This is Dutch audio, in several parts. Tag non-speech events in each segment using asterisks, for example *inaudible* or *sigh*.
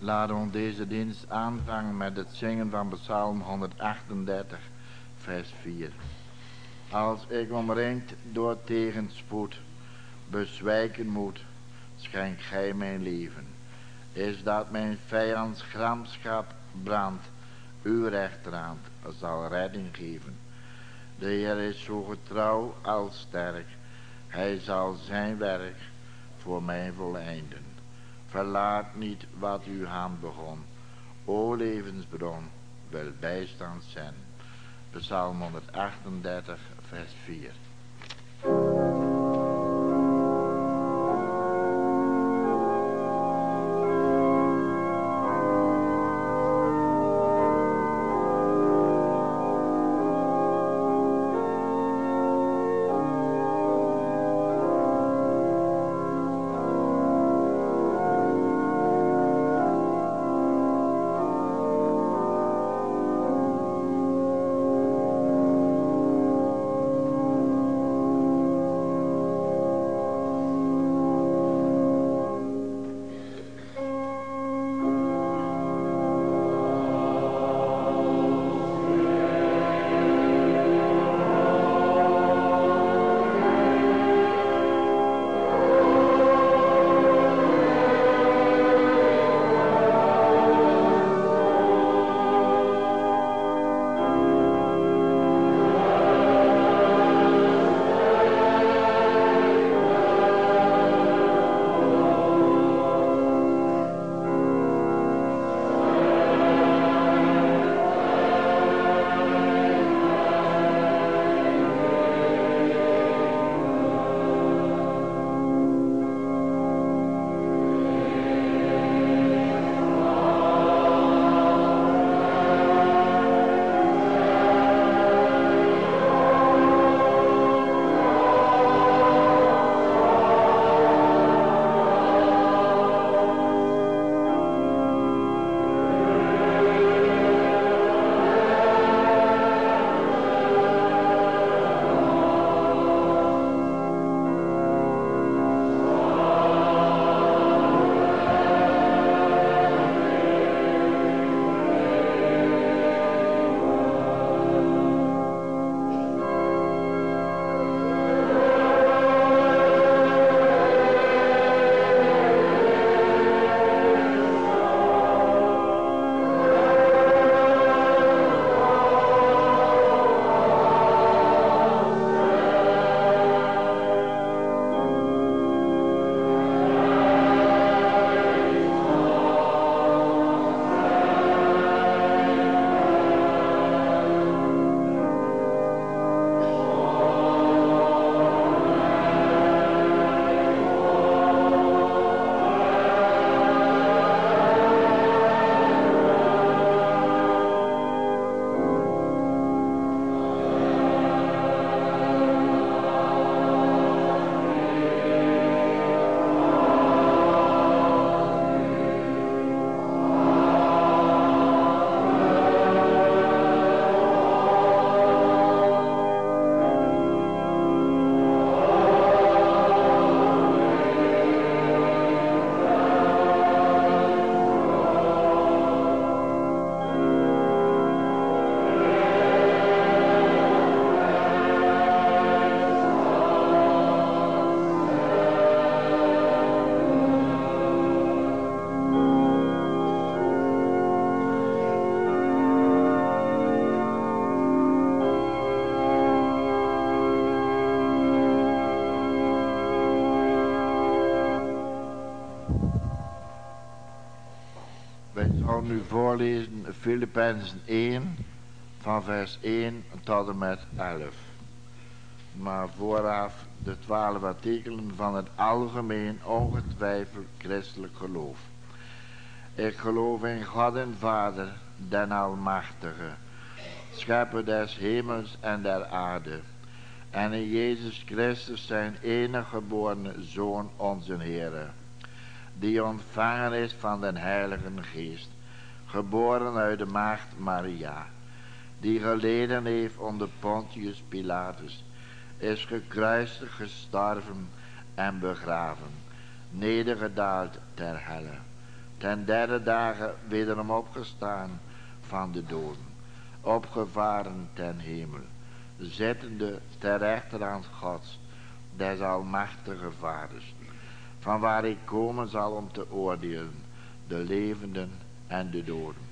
Laat ons deze dienst aanvangen met het zingen van Psalm 138, vers 4. Als ik omringd door tegenspoed bezwijken moet, schenk gij mijn leven. Is dat mijn vijands gramschap brandt, uw rechterhand zal redding geven. De Heer is zo getrouw als sterk, hij zal zijn werk voor mij voleinden. Verlaat niet wat uw hand begon. O levensbron, wil bijstand zijn. Psalm 138, vers 4. Voorlezen Filippenzen 1 van vers 1 tot en met 11. Maar vooraf de twaalf artikelen van het algemeen ongetwijfeld christelijk geloof. Ik geloof in God en Vader, den Almachtige, schepper des hemels en der aarde, en in Jezus Christus zijn enige geboren Zoon, onze Heere, die ontvangen is van den Heilige Geest, geboren uit de maagd Maria, die geleden heeft onder Pontius Pilatus, is gekruisigd, gestorven en begraven, nedergedaald ter helle, ten derde dagen wederom opgestaan van de doden, opgevaren ten hemel, zittende ter rechterhand Gods, des almachtige vaders, van waar ik komen zal om te oordelen, de levenden en de doden.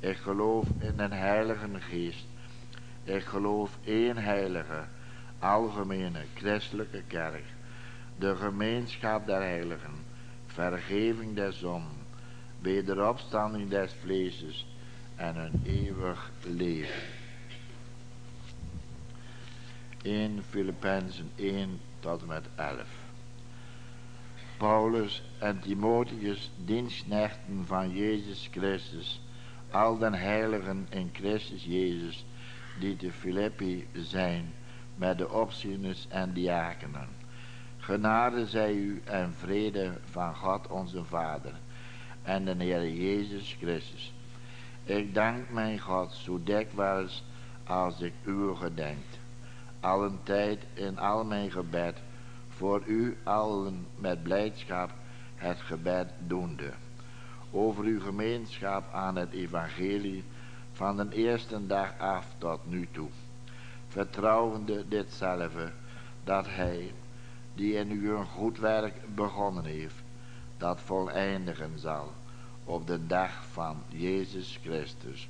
Ik geloof in een heilige geest. Ik geloof één heilige, algemene, christelijke kerk. De gemeenschap der heiligen, vergeving der zonden, wederopstanding des vleeses en een eeuwig leven. In Filippenzen 1 tot met 11. Paulus en Timotheus, dienstknechten van Jezus Christus, al den heiligen in Christus Jezus, die te Filippi zijn, met de opzieners en diakenen. Genade zij u en vrede van God onze Vader en de Heer Jezus Christus. Ik dank mijn God zo dikwijls als ik u gedenkt, allen tijd in al mijn gebed, voor u allen met blijdschap het gebed doende. Over uw gemeenschap aan het evangelie van de eerste dag af tot nu toe. Vertrouwende ditzelfde, dat hij, die in u een goed werk begonnen heeft, dat voleindigen zal op de dag van Jezus Christus.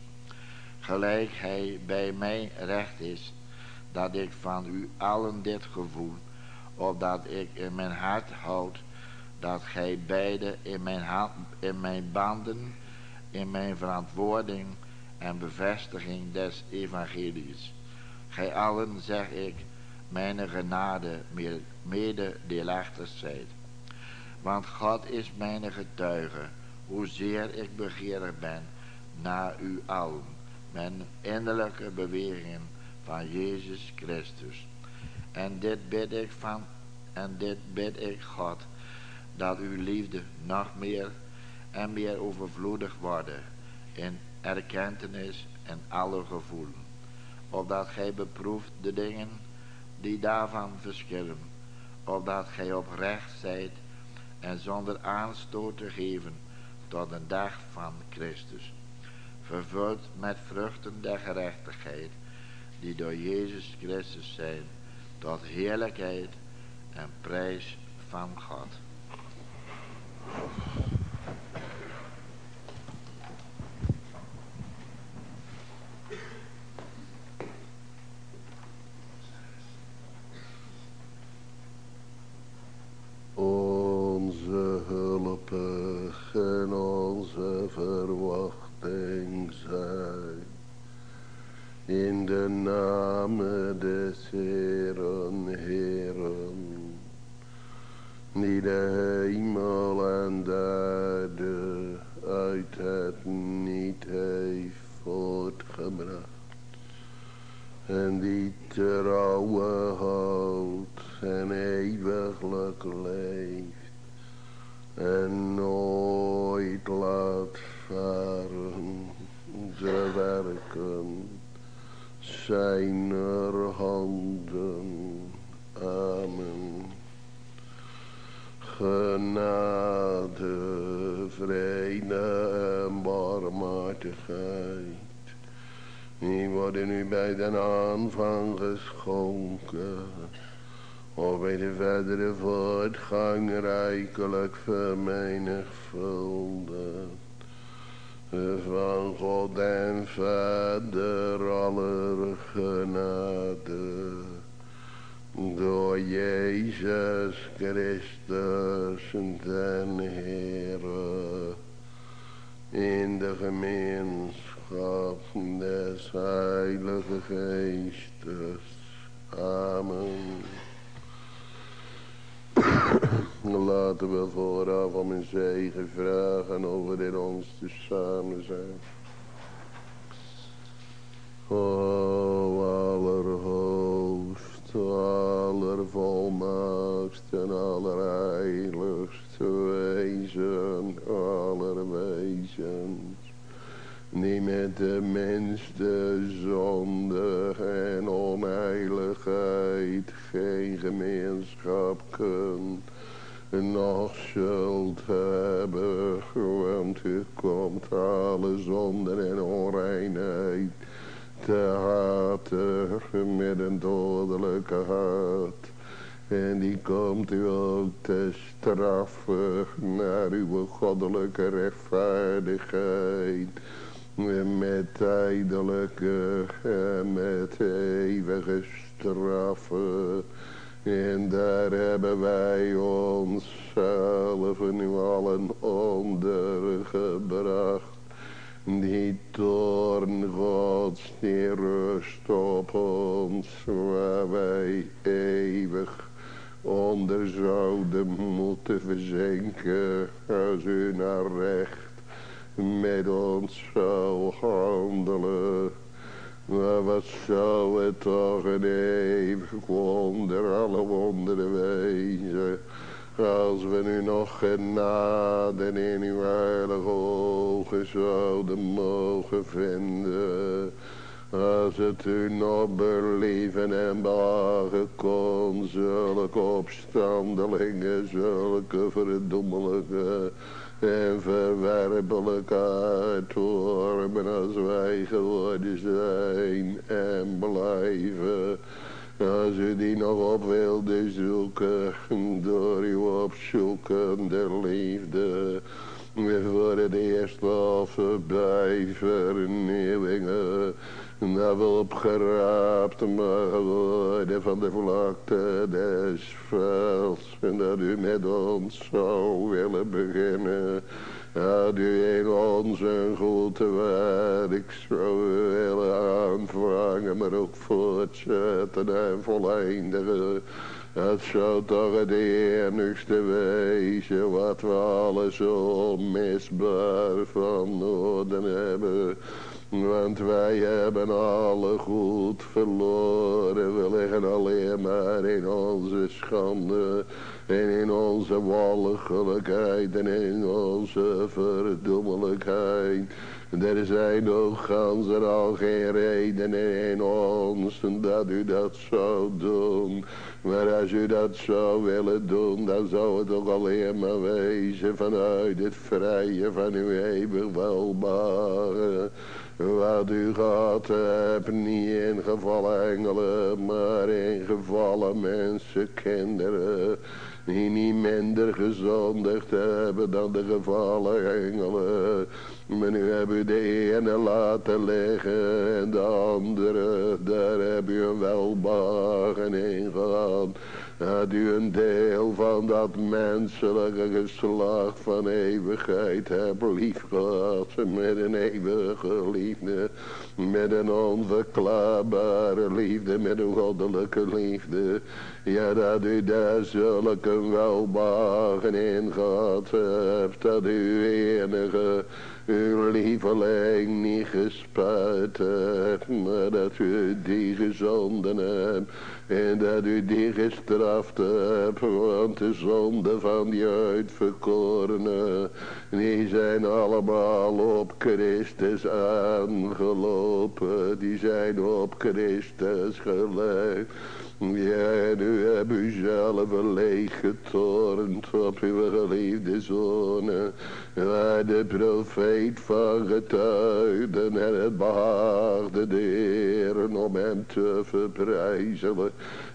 Gelijk hij bij mij recht is, dat ik van u allen dit gevoel, opdat ik in mijn hart houd, dat gij beide in mijn, hand, in mijn banden, in mijn verantwoording en bevestiging des evangelies. Gij allen, zeg ik, mijn genade mede deelachtig zijt. Want God is mijn getuige, hoezeer ik begeerig ben naar u allen, mijn innerlijke bewegingen van Jezus Christus. En dit bid ik van, en dit bid ik God, dat uw liefde nog meer en meer overvloedig worden in erkentenis en alle gevoelen, opdat gij beproeft de dingen die daarvan verschillen, opdat gij oprecht zijt en zonder aanstoot te geven tot een dag van Christus, vervuld met vruchten der gerechtigheid, die door Jezus Christus zijn, tot heerlijkheid en prijs van God. U ook te straffen naar uw goddelijke rechtvaardigheid. Met tijdelijke en met eeuwige straffen. En daar hebben wij onszelf nu allen ondergebracht. Die toorn Gods die rust op ons, waar wij eeuwig onder zouden moeten verzinken, als u naar recht met ons zou handelen. Maar wat zou het toch een eeuwig wonder, alle wonderen wezen. Als we nu nog genade in uw heilige ogen zouden mogen vinden. Als het u nog believen en behagen kon, zulke opstandelingen, zulke verdoemelijke en verwerpelijke uitwormen als wij geworden zijn en blijven. Als u die nog op wilde zoeken, door uw opzoekende liefde. Voor het eerst of bij vernieuwingen. Dat we opgeraapt mogen worden van de vlakte des velds. En dat u met ons zou willen beginnen. Dat u in ons een goed werk zou willen aanvangen, maar ook voortzetten en voleindigen. Het zou toch het enigste wezen wat we alle zo misbaar van noden hebben. Want wij hebben alle goed verloren. We liggen alleen maar in onze schande. En in onze walgelijkheid. En in onze verdoemelijkheid. Er zijn ook gans en al geen reden in ons dat u dat zou doen. Maar als u dat zou willen doen, dan zou het ook alleen maar wezen vanuit het vrije van uw eeuwig welbare. Wat u gehad hebt, niet in gevallen engelen, maar in gevallen mensen, kinderen. Die niet minder gezondigd hebben dan de gevallen engelen. Maar nu hebben u de ene laten liggen en de andere, daar heb u een welbagen in gehad. Dat u een deel van dat menselijke geslacht van eeuwigheid hebt lief gehad. Met een eeuwige liefde. Met een onverklaarbare liefde. Met een goddelijke liefde. Ja, dat u daar zulke welbagen in gehad hebt. Dat u enige uw lieveling niet gespuit hebt, maar dat u die gezonden hebt. En dat u die gestraft hebt, want de zonde van die uitverkorenen, die zijn allemaal op Christus aangelopen. Die zijn op Christus gelegd. Ja, en u hebt uzelf leeg getornd op uw geliefde zonen. Waar de profeet van getuigde en het behaagde de om hem te verprijzen.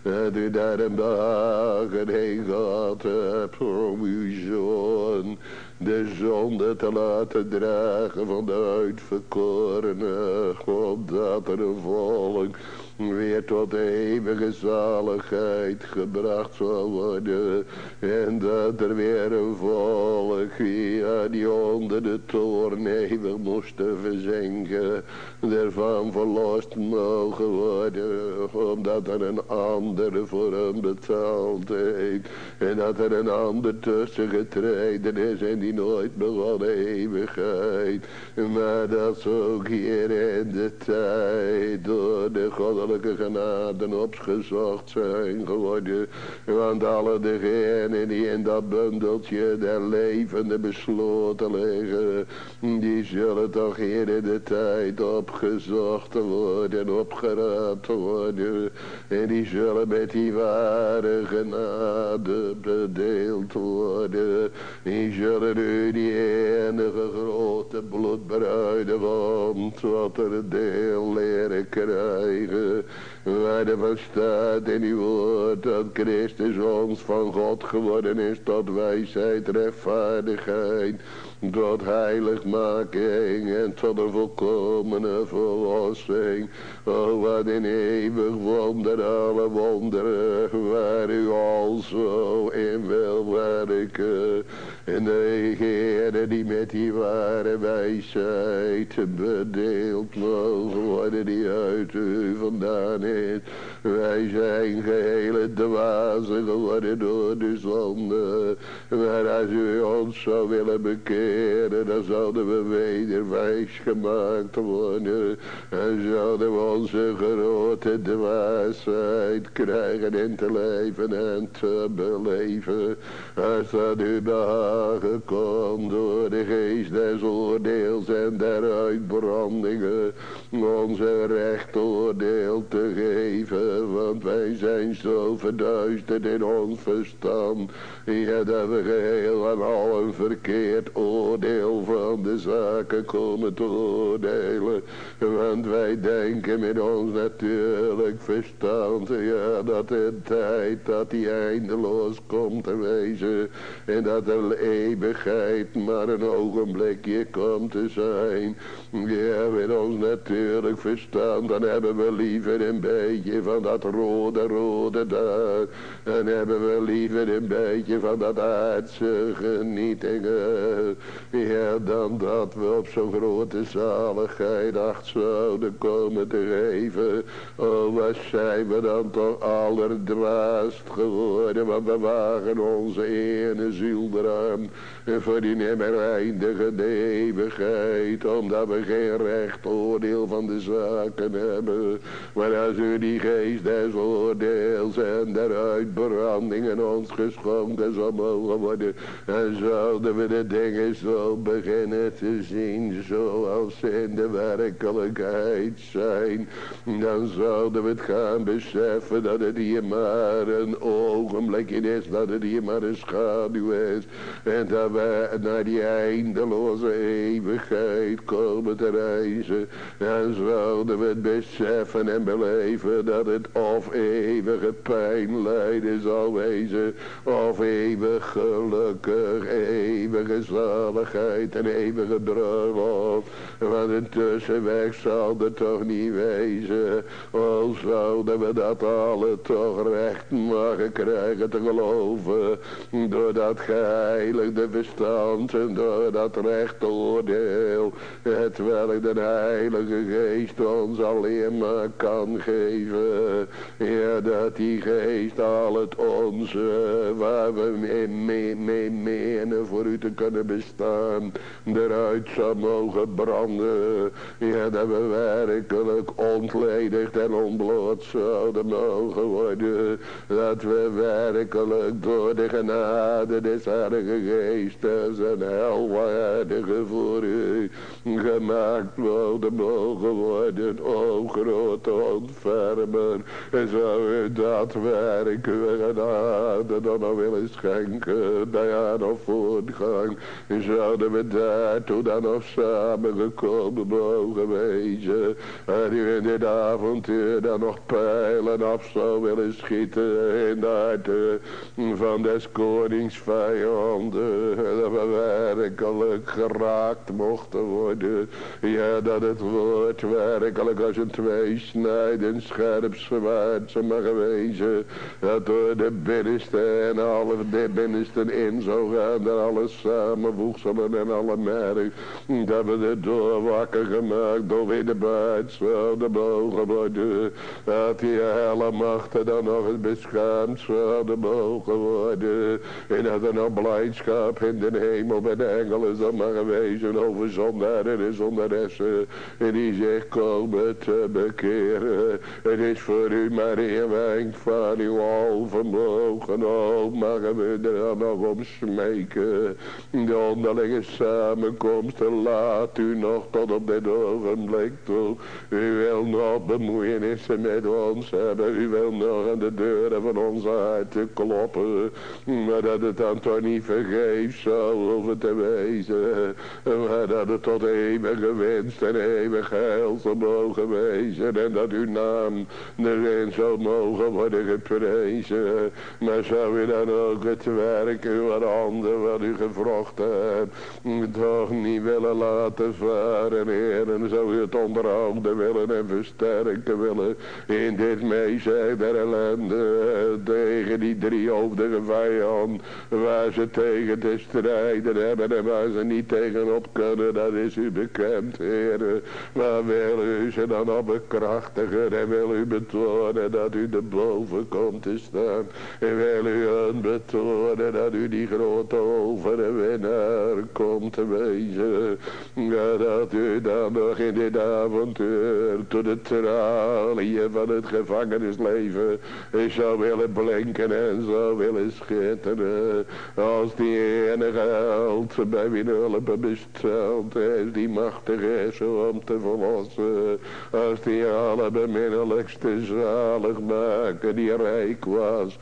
Dat u daar een behagen heen gehad hebt om uw zoon de zonde te laten dragen van de uitverkorene. Opdat er een volk weer tot eeuwige zaligheid gebracht zal worden. En dat er weer een volk, ja, die onder de toorn eeuwig moesten verzinken, ervan verlost mogen worden, omdat er een ander voor hem betaald heeft. En dat er een ander tussen getreden is en die nooit begon eeuwigheid. Maar dat ze ook hier in de tijd door de goddelijke genade opgezocht zijn geworden. Want alle degenen die in dat bundeltje der leven levende besloten liggen. Die zullen toch hier in de tijd opgezocht worden, opgeraapt worden. En die zullen met die ware genade bedeeld worden. Die zullen u die enige grote bloedbruidegom tot er deel leren krijgen. Waar er staat in uw woord dat Christus ons van God geworden is tot wijsheid, rechtvaardigheid tot heiligmaking en tot een volkomene verlossing. O, wat een eeuwig wonder, alle wonderen, waar u al zo in wil werken. En de Heer die met die ware wijsheid bedeeld mogen worden, die uit u vandaan is. Wij zijn gehele dwazen geworden door de zonde. Maar als u ons zou willen bekeren, dan zouden we weder wijs gemaakt worden. En zouden we onze grote dwaasheid krijgen in te leven en te beleven. Als dat u behagen komt door de geest des oordeels en der uitbrandingen. Onze recht oordeel te geven. Want wij zijn zo verduisterd in ons verstand. Ja, dat we geheel en al een verkeerd oordeel van de zaken komen te oordelen. Want wij denken met ons natuurlijk verstand. Ja, dat de tijd dat die eindeloos komt te wezen. En dat de eeuwigheid maar een ogenblikje komt te zijn. Ja, met ons natuurlijk verstand. Dan hebben we liever een beetje van dat rode, rode daar. Dan hebben we liever een beetje van dat aardse genietingen. Ja, dan dat we op zo'n grote zaligheid acht zouden komen te geven. Oh, wat zijn we dan toch allerdwaast geworden. Want we wagen onze ene ziel eraan. Voor die nimmer eindige eeuwigheid. Omdat we geen recht oordeel van de zaken hebben. Maar als u die geest des oordeels en der uitbrandingen ons geschonken zou mogen worden. Dan zouden we de dingen zo beginnen te zien zoals ze in de werkelijkheid zijn. Dan zouden we het gaan beseffen dat het hier maar een ogenblikje is. Dat het hier maar een schaduw is. En dat naar die eindeloze eeuwigheid komen te reizen. Dan zouden we het beseffen en beleven dat het of eeuwige pijn lijden zal wezen. Of eeuwig gelukkig, eeuwige zaligheid en eeuwige bruiloft. Want een tussenweg zal er toch niet wezen. Al zouden we dat alle toch recht mogen krijgen te geloven. Door dat geheiligde en door dat recht oordeel. Het welk de heilige geest ons alleen maar kan geven. Ja, dat die geest al het onze waar we mee, mee, mee menen voor u te kunnen bestaan. Eruit zou mogen branden. Ja, dat we werkelijk ontledigd en ontbloot zouden mogen worden. Dat we werkelijk door de genade des Heilige Geestes en helwaardige voor u gemaakt worden mogen worden. O grote ontfermer. Zou u dat werk uw genade dan nog willen schenken. Ja, nog voortgang. Zouden we daartoe dan nog samengekomen mogen wezen. En u in dit avontuur dan nog pijlen af zou willen schieten. In de harten van des konings vijanden. Dat we werkelijk geraakt mochten worden. Ja, dat het woord werkelijk als een tweesnijdend scherp zwaard zou mag wezen. Dat door de binnenste en alle de binnensten in zou gaan. Alles samenvoegselen en alle merk. Dat we de door wakker gemaakt door in de buit zouden mogen worden. Dat die hele machten dan nog eens beschaamd zouden mogen worden. En dat er nog blijdschap in de hemel bij de engelen zal mag wezen over zondaren en zondaressen. En die zich komen te bekeren. Het is voor u maar inwenkt van uw alvermogen. Oh, mogen we er dan nog om smeken. De onderlinge samenkomsten laat u nog tot op dit ogenblik toe. U wil nog bemoeienissen met ons hebben. U wil nog aan de deuren van onze harten kloppen. Maar dat het dan toch niet vergeefs zou hoeven te wezen. Maar dat het tot eeuwige winst en eeuwig heil zou mogen wezen. En dat uw naam erin zou mogen worden geprezen. Maar zou u dan ook het werk uw handen wat u gevrocht hebt. Toch niet willen laten varen, Heer. En zou u het onderhouden willen en versterken willen. In dit meezij der ellende. Tegen die driehoofdige vijand. Waar ze tegen te strijden hebben en waar ze niet tegenop kunnen. Dat is u bekend, Heer. Maar wil u ze dan op bekrachtigen en wil u betonen dat u de boven komt te staan. En wil u hun betonen dat u die grote overwinnaar komt te wezen. Ja, dat u dan nog in dit avontuur tot de traliën van het gevangenisleven zou willen blinken en zou willen schitteren. Als die enige held bij wie hulp besteld is, die machtig is om te verlossen. Als die allerbeminnelijkste zalig maken die rijk was.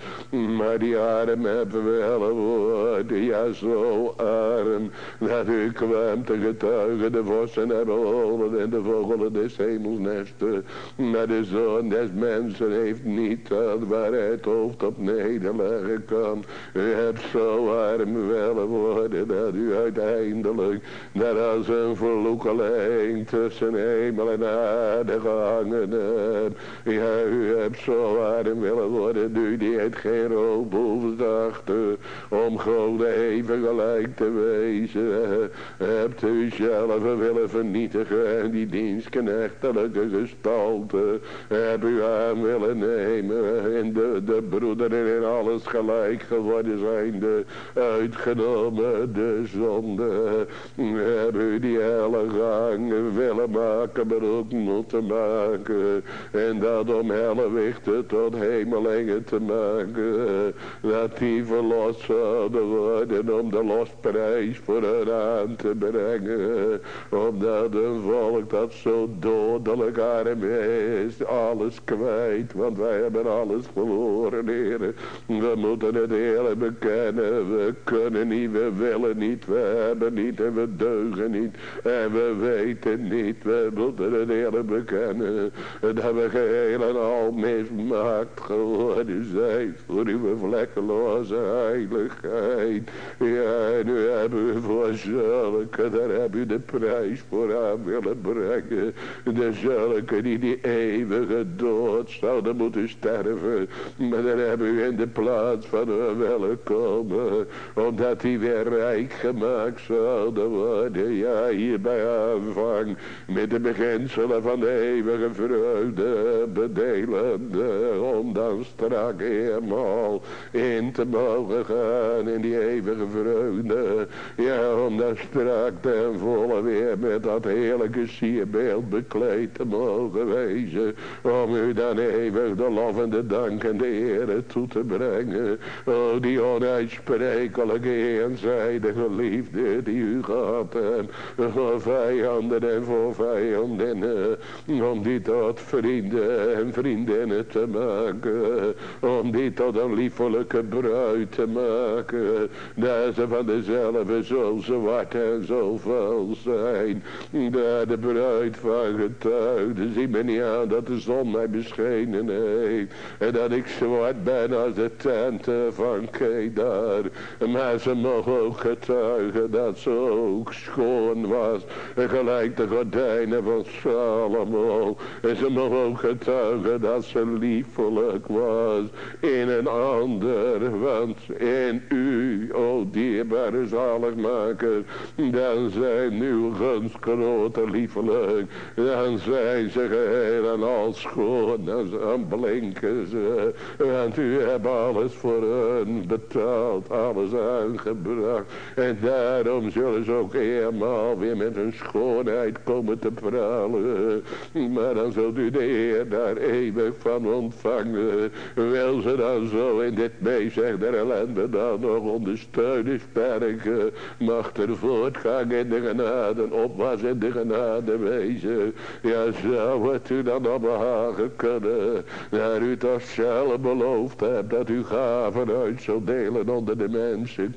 Maar die arm hebben wel worden, ja zo arm, dat u kwam te getuigen de vossen hebben holen en de vogelen des hemelsnesten. Maar de zoon des mensen heeft niet aan waar hij het hoofd op nederleggen kan. U hebt zo arm wel worden dat u uiteindelijk, net als een verloekeling tussen hemel en aarde gehangen hebt. Ja, u hebt zo arm willen worden, u die het geen rood achter, om God even gelijk te wezen. Hebt u zelf willen vernietigen en die dienstknechtelijke gestalte, heb u aan willen nemen en de, de in alles gelijk geworden zijnde, uitgenomen de zonde. Heb u die hele gang willen maken, maar ook moeten maken. En dat om hellewichten tot hemelingen te maken. Dat die verlost zouden worden om de losprijs voor hen aan te brengen. Omdat een volk dat zo dodelijk arm is, alles kwijt. Want wij hebben alles verloren, heren. We moeten het hele bekennen. We kunnen niet, we willen niet, we hebben niet en we deugen niet. En we weten niet, we moeten het hele bekennen. Dat we geheel en al mismaakt geworden zijn voor uw vlekkeloze heiligheid. Ja, nu hebben we voor zulke, daar hebben u de prijs voor aan willen brengen. De zulke die die eeuwige dood zouden moeten sterven. Maar daar hebben u in de plaats van hun willen komen. Omdat die weer rijk gemaakt zouden worden. Ja, hier bij aanvang. Met de beginselen van de eeuwige vreugde bedelende. Om dan strak eenmaal in te mogen gaan in die eeuwige vreugde. Ja, om dan strak ten volle weer met dat heerlijke sierbeeld bekleed te mogen wezen. Om u dan eeuwig de lof en de dank en de ere toe te brengen. Oh, die onuitsprekelijke eenzijdige liefde die u gehad hebt. Voor vijanden en voor vijandinnen. Om die tot vrienden en vriendinnen te maken. Om die tot een liefelijke bruid te maken. Dat ze van dezelfde zo zwart en zo vuil zijn. Daar de bruid van getuigde. Zie me niet aan dat de zon mij beschenen heeft. En dat ik zwart ben als de tenten van Kedar. Maar ze mogen ook getuigen dat ze ook schoon was. Gelijk de gordijnen van Salomo. En ze mogen ook getuigen dat ze liefelijk was in een ander. Want in u, o dierbare zaligmaker, dan zijn uw gunst grote liefelijk. Dan zijn ze geheel en al schoon. Dan blinken ze. Want u hebt alles voor hen betaald. Alles aangebracht. En daarom zullen ze ook eenmaal weer met hun schoonheid komen te pralen. Maar dan zult u de Heer daar eeuwig van ontvangen. Wil ze dan zo in dit meezeg der ellende dan nog ondersteunen sterken. Mag er voortgang in de genade, opwas in de genade wezen. Ja, zou het u dan op behagen kunnen. Daar u toch zelf beloofd hebt dat u gaven uit zou delen onder de mensen,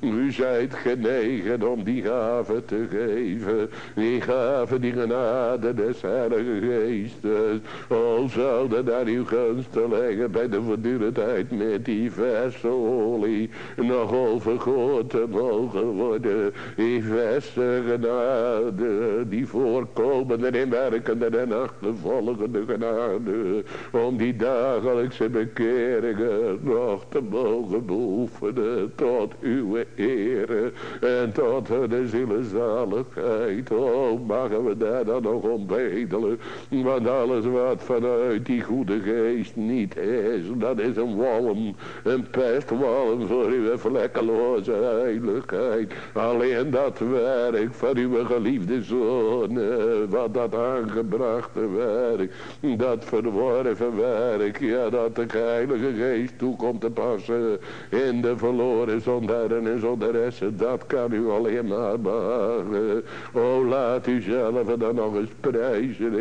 U zijt genegen om die gaven te geven. Die gaven die genade des Heilige Geestes. Al zouden daar uw gunsten leggen bij de voortdurendheid met die verse olie. Nog overgoten mogen worden. Die verse genade. Die voorkomende en werkende en achtervolgende genade. Om die dagelijkse bekeringen nog te mogen beoefenen. Tot uw ere. En tot de zielenzaligheid. Oh, mogen we daar dan nog om bedelen. Want alles wat vanuit die goede geest niet is. Dat is een walm. Een pestwalm voor uw vlekkeloze heiligheid. Alleen dat werk van uw geliefde zoon. Wat dat aangebrachte werk. Dat verworven werk. Ja, dat de heilige geest toekomt te passen. In de verloren zondaren en zondaressen. Dat kan u alleen maar behagen. O, laat u zelf dan nog eens prijzen.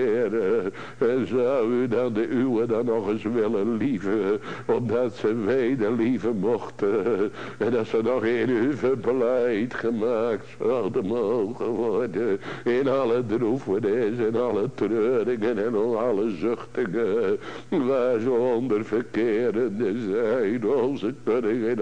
En zou u dan de uwe dan nog eens willen lieven. Omdat ze wederlieven mochten. En dat ze nog in u verblijd gemaakt zouden mogen worden. In alle droefenis en alle treuringen en alle zuchtingen. Waar ze onder verkerende zijn. Onze kunnen geen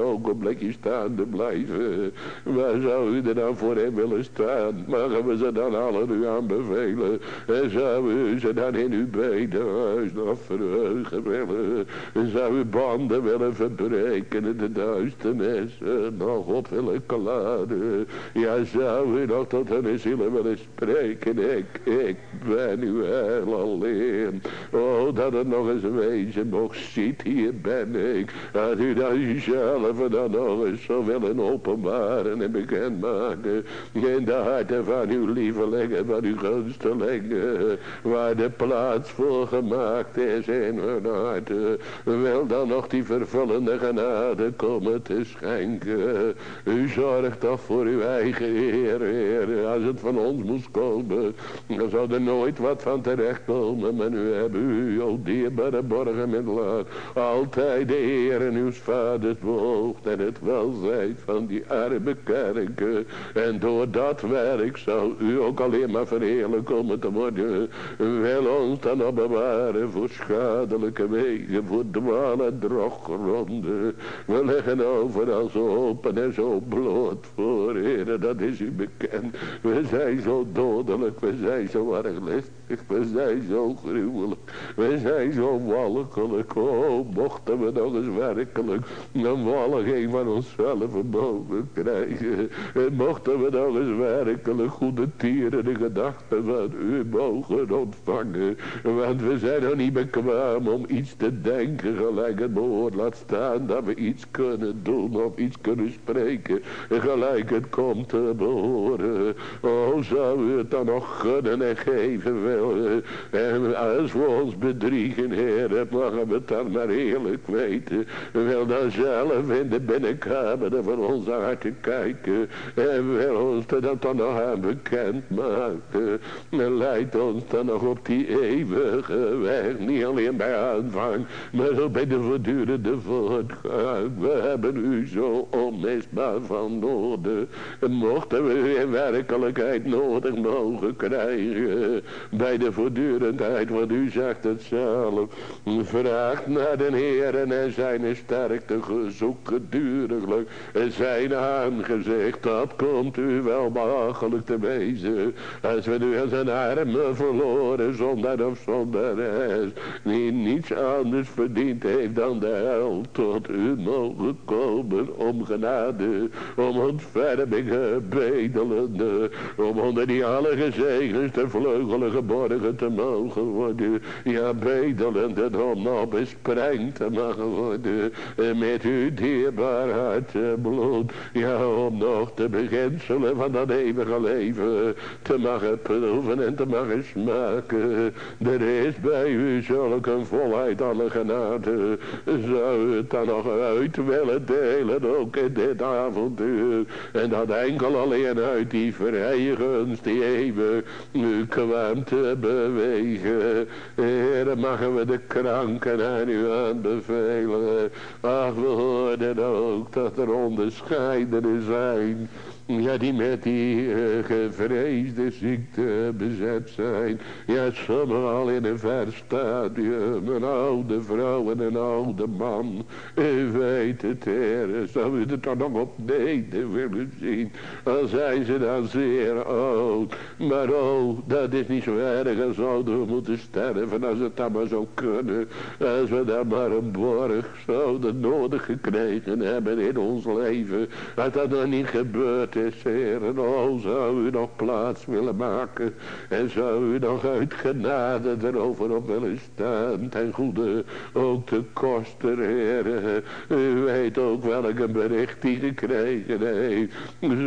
ogenblikje staande blijven. Waar zou u er dan voor hem willen staan? Mogen we ze dan allen u aanbevelen? En zou u ze dan in uw bedehuis nog verheugen willen? Zou u banden willen verbreken in de duisternis nog op willen kladen? Ja, zou u nog tot hun zielen willen spreken? Ik, ik ben uw heil alleen. Oh, dat het nog eens wezen mocht ziet, hier ben ik. Dat u dat zelf dan eens zou willen openbaren en bekendmaken. In de harten van uw lievelingen, van uw gunstelingen. Waar de plaats voor gemaakt is in hun harten. Wil dan nog die vervullende genade komen te schenken. U zorgt toch voor uw eigen Heer, Heer. Als het van ons moest komen, dan zou er nooit wat van terechtkomen. Maar nu hebben u, o dierbare borgenmiddelaar, altijd de Heer en uw vaders behoogd en het welzijn van die arme kerken. En door dat werk zou u ook alleen maar verheerlijk komen te worden. Wil ons dan op bewaren voor schadelijke wegen, voor dwalen. We leggen overal zo open en zo bloot voor, heren, dat is u bekend. We zijn zo dodelijk, we zijn zo arglistig, we zijn zo gruwelijk, we zijn zo walgelijk. Oh, mochten we nog eens werkelijk een walging van onszelf boven krijgen. En mochten we nog eens werkelijk goede tieren de gedachten van u mogen ontvangen. Want we zijn nog niet bekwaam om iets te denken gelijk het behoort. Laat staan dat we iets kunnen doen of iets kunnen spreken. Gelijk het komt te behoren. Oh, zou u het dan nog gunnen en geven willen. En als we ons bedriegen, Heer, mogen we het dan maar eerlijk weten. Wil dan zelf in de binnenkamer van onze harten kijken. En wil ons dat dan nog aan bekend maken. En leid ons dan nog op die eeuwige weg. Niet alleen bij aanvang, maar ook bij de voortdurende voortgang. We hebben u zo onmisbaar van nodig. En mochten we u in werkelijkheid nodig mogen krijgen. Bij de voortdurendheid, wat u zegt het zelf. Vraagt naar de Heer en zijn sterkte gezoek geduriglijk. Zijn aangezicht, dat komt u wel behagelijk te wezen. Als we nu als een arme verloren zonder of zondares. Die niets anders verdiend heeft dan de hel. Tot u mogen komen om genade. Om ontfermingen bedelende. Om onder die alle gezegens te vleugelen geborgen te mogen worden. Ja, bedelende om nog besprengd te mogen worden. Met uw dierbaar hart bloed. Ja, om nog de beginselen van dat eeuwige leven te mogen proeven en te mogen smaken. er is bij u zulke volheid alle genade. Zou het dan nog uit willen delen, ook in dit avontuur. En dat enkel alleen uit die vrije gunst die eeuwig u kwam te bewegen. Heere, mogen we de kranken aan u aanbevelen. Ach, we hoorden ook dat er onderscheidenen zijn ja, die met die uh, gevreesde ziekte bezet zijn. Ja, sommigen al in een ver stadium. Een oude vrouw en een oude man. U weet het, heren. Zou u er toch nog op neder willen zien? Al zijn ze dan zeer oud. Maar oh, dat is niet zo erg. Als zouden we moeten sterven als het dan maar zou kunnen. Als we dan maar een borg zouden nodig gekregen hebben in ons leven. Dat dat nog niet gebeurt heren. Oh, zou u nog plaats willen maken. En zou u nog uit genade erover op willen staan. Ten goede ook de koster, heren. U weet ook welke bericht die gekregen heeft.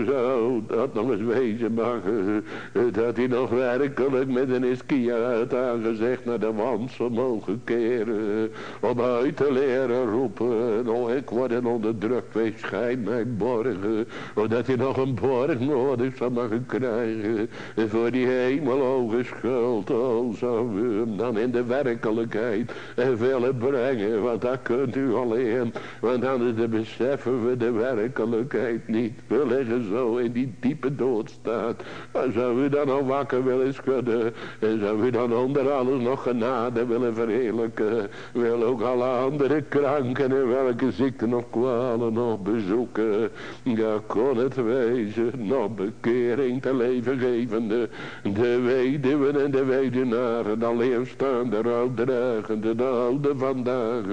Zou dat nog eens wezen mag. Dat hij nog werkelijk met een iskia uit aangezegd naar de zou mogen keren. Om uit te leren roepen. Oh, ik word een onderdrukt, wees schijn mijn borgen. Omdat hij nog borg nodig zou mogen krijgen. Voor die hemelhoge schuld. Oh, zou u hem dan in de werkelijkheid willen brengen. Want dat kunt u alleen. Want anders beseffen we de werkelijkheid niet. We liggen zo in die diepe doodstaat. Zou u dan al wakker willen schudden. En zou u dan onder alles nog genade willen verheerlijken. Wil ook alle andere kranken en welke ziekten nog kwalen nog bezoeken. Ja, kon het wezen nog te leven gevende. De weduwen en de weduwnaren, alleen staande rouwdragende, de oude vandaag.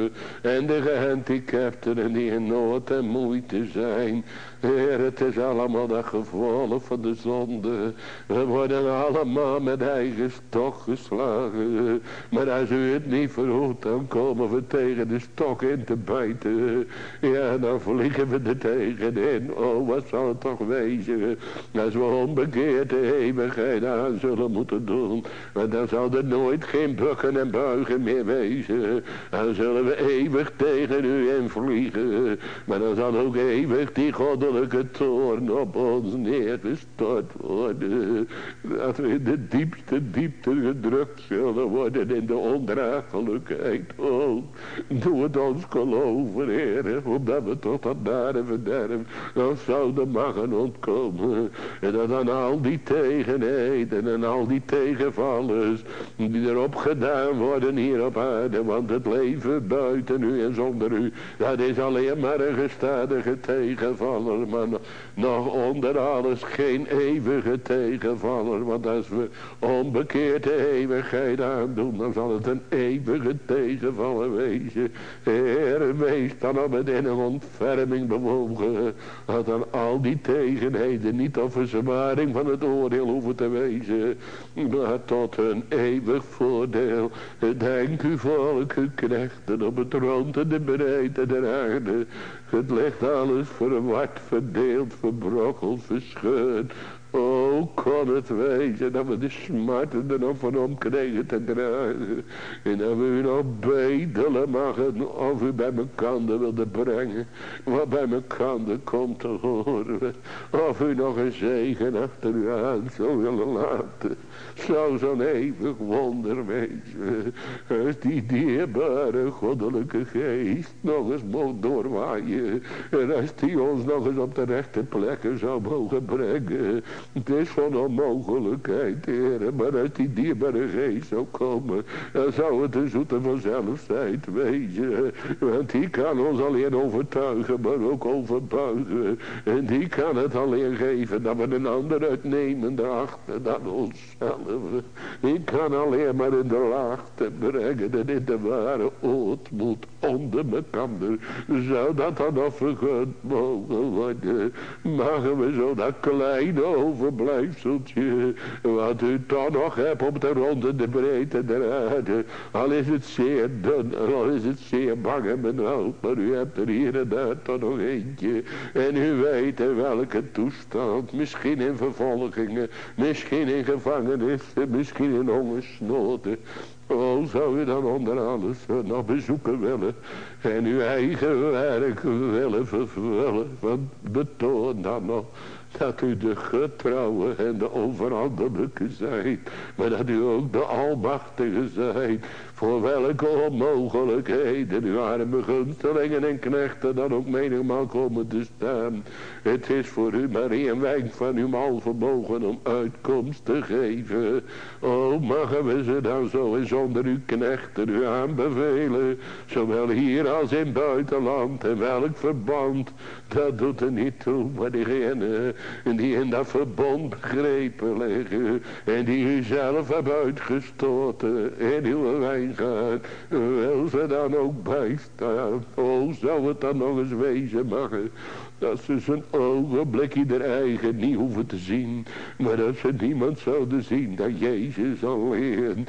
En de gehandicapten die in nood en moeite zijn. Heer, het is allemaal dat gevolg van de zonde. We worden allemaal met eigen stok geslagen. Maar als u het niet verhoedt, dan komen we tegen de stok in te bijten. Ja, dan vliegen we er tegenin. Oh, wat zal het toch wezen. Als we onbekeerd de eeuwigheid aan zullen moeten doen. Want dan zal er nooit geen bukken en buigen meer wezen. Dan zullen we eeuwig tegen u in vliegen. Maar dan zal ook eeuwig die God goddelijke toorn op ons neergestort worden. Dat we in de diepste diepte gedrukt zullen worden in de ondraaglijkheid. Oh, doe het ons geloven, Heer, omdat we tot dat nare verderf dan zouden mogen ontkomen. En dat dan al die tegenheden en al die tegenvallers die erop gedaan worden hier op aarde, want het leven buiten u en zonder u, dat is alleen maar een gestadige tegenvaller maar nog onder alles geen eeuwige tegenvaller. Want als we onbekeerd de eeuwigheid aandoen, dan zal het een eeuwige tegenvaller wezen. Heer, wees dan op het in een ontferming bewogen. Dat dan al die tegenheden niet op verzwaring van het oordeel hoeven te wezen. Maar tot een eeuwig voordeel. Denk u volk, knechten op het rond en de breedte der aarde. Het ligt alles verward, verdeeld, verbrokkeld, verscheurd. Oh, kon het wezen dat we de smarten er nog van om kregen te dragen. En dat we u nog bedelen mogen of u bij mijn kanden wilde brengen. Wat bij mijn kanden komt te horen. Of u nog een zegen achter u aan zou willen laten. Zou zo'n eeuwig wonder wezen. Als die dierbare goddelijke geest nog eens mocht doorwaaien. En als die ons nog eens op de rechte plekken zou mogen brengen. Het is van onmogelijkheid, heren. Maar als die dierbare geest zou komen, dan zou het een zoete vanzelfheid wezen. Want die kan ons alleen overtuigen, maar ook overbuigen. En die kan het alleen geven dat we een ander uitnemende achter dan onszelf. Die kan alleen maar in de laagte brengen en in de ware ootmoed onder mekander. Zou dat dan nog mogen worden? Mogen we zo dat kleine overblijfseltje. Wat u toch nog hebt op de ronde, de breedte aarde. Al is het zeer dun, al is het zeer bang en benauwd. Maar u hebt er hier en daar toch nog eentje. En u weet in welke toestand. Misschien in vervolgingen, misschien in gevangenissen, misschien in hongersnoden. Oh, zou u dan onder alles nog bezoeken willen en uw eigen werk willen vervullen? Want betoon dan nog dat u de getrouwe en de overhandelijke zijt, maar dat u ook de almachtige zijt, voor welke onmogelijkheden uw arme gunstelingen en knechten dan ook menigmaal komen te staan. Het is voor u maar een wenk van uw vermogen om uitkomst te geven. O, mogen we ze dan zo eens onder uw knechten u aanbevelen, zowel hier als in buitenland en welk verband. Dat doet er niet toe, maar diegene die in dat verbond begrepen liggen en die u zelf hebt uitgestoten in uw wijn gaat, wil ze dan ook bijstaan. O, zou het dan nog eens wezen mogen dat ze zijn ogenblikje er eigen niet hoeven te zien. Maar dat ze niemand zouden zien dat Jezus alleen.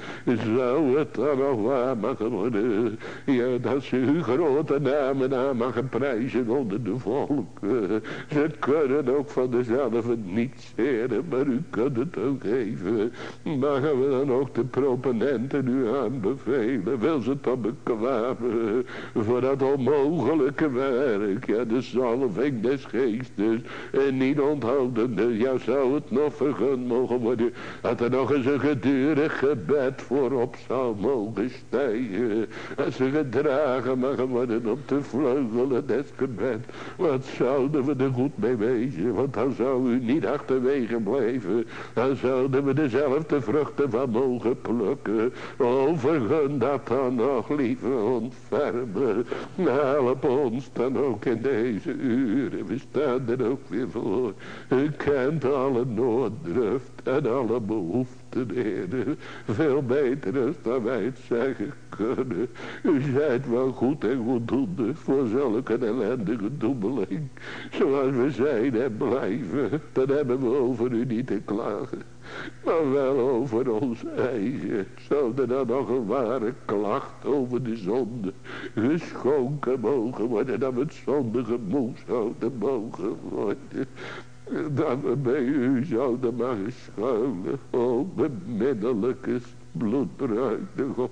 Zou het dan nog waar mogen worden. Ja, dat ze uw grote namen aan mogen prijzen onder de volken. Ze kunnen ook van dezelfde niets heren. Maar u kunt het ook geven. Mogen we dan ook de proponenten u aanbevelen. Wil ze dan bekwamen voor dat onmogelijke werk. Ja, de zalving des geestes en niet onthoudende. Ja, zou het nog vergund mogen worden dat er nog eens een gedurig gebed voorop zou mogen stijgen. Als ze gedragen mogen worden op de vleugelen des gebed. Wat zouden we er goed mee wezen, want dan zou u niet achterwege blijven. Dan zouden we dezelfde vruchten van mogen plukken. O, vergun dat dan nog, lieve ontfermen. Help ons dan ook in deze uren we staan er ook weer voor. U kent alle nooddruft en alle heren. Veel beter dan wij het zeggen kunnen. U zijt wel goed en goeddoende voor zulke ellendige doebeling. Zoals we zijn en blijven, dan hebben we over u niet te klagen maar wel over ons eigen. Zou er dan nog een ware klacht over de zonde geschonken mogen worden, dat het zondige moe zouden mogen worden. We bij u zouden mogen schuilen, o beminnelijke bloedbruidegom.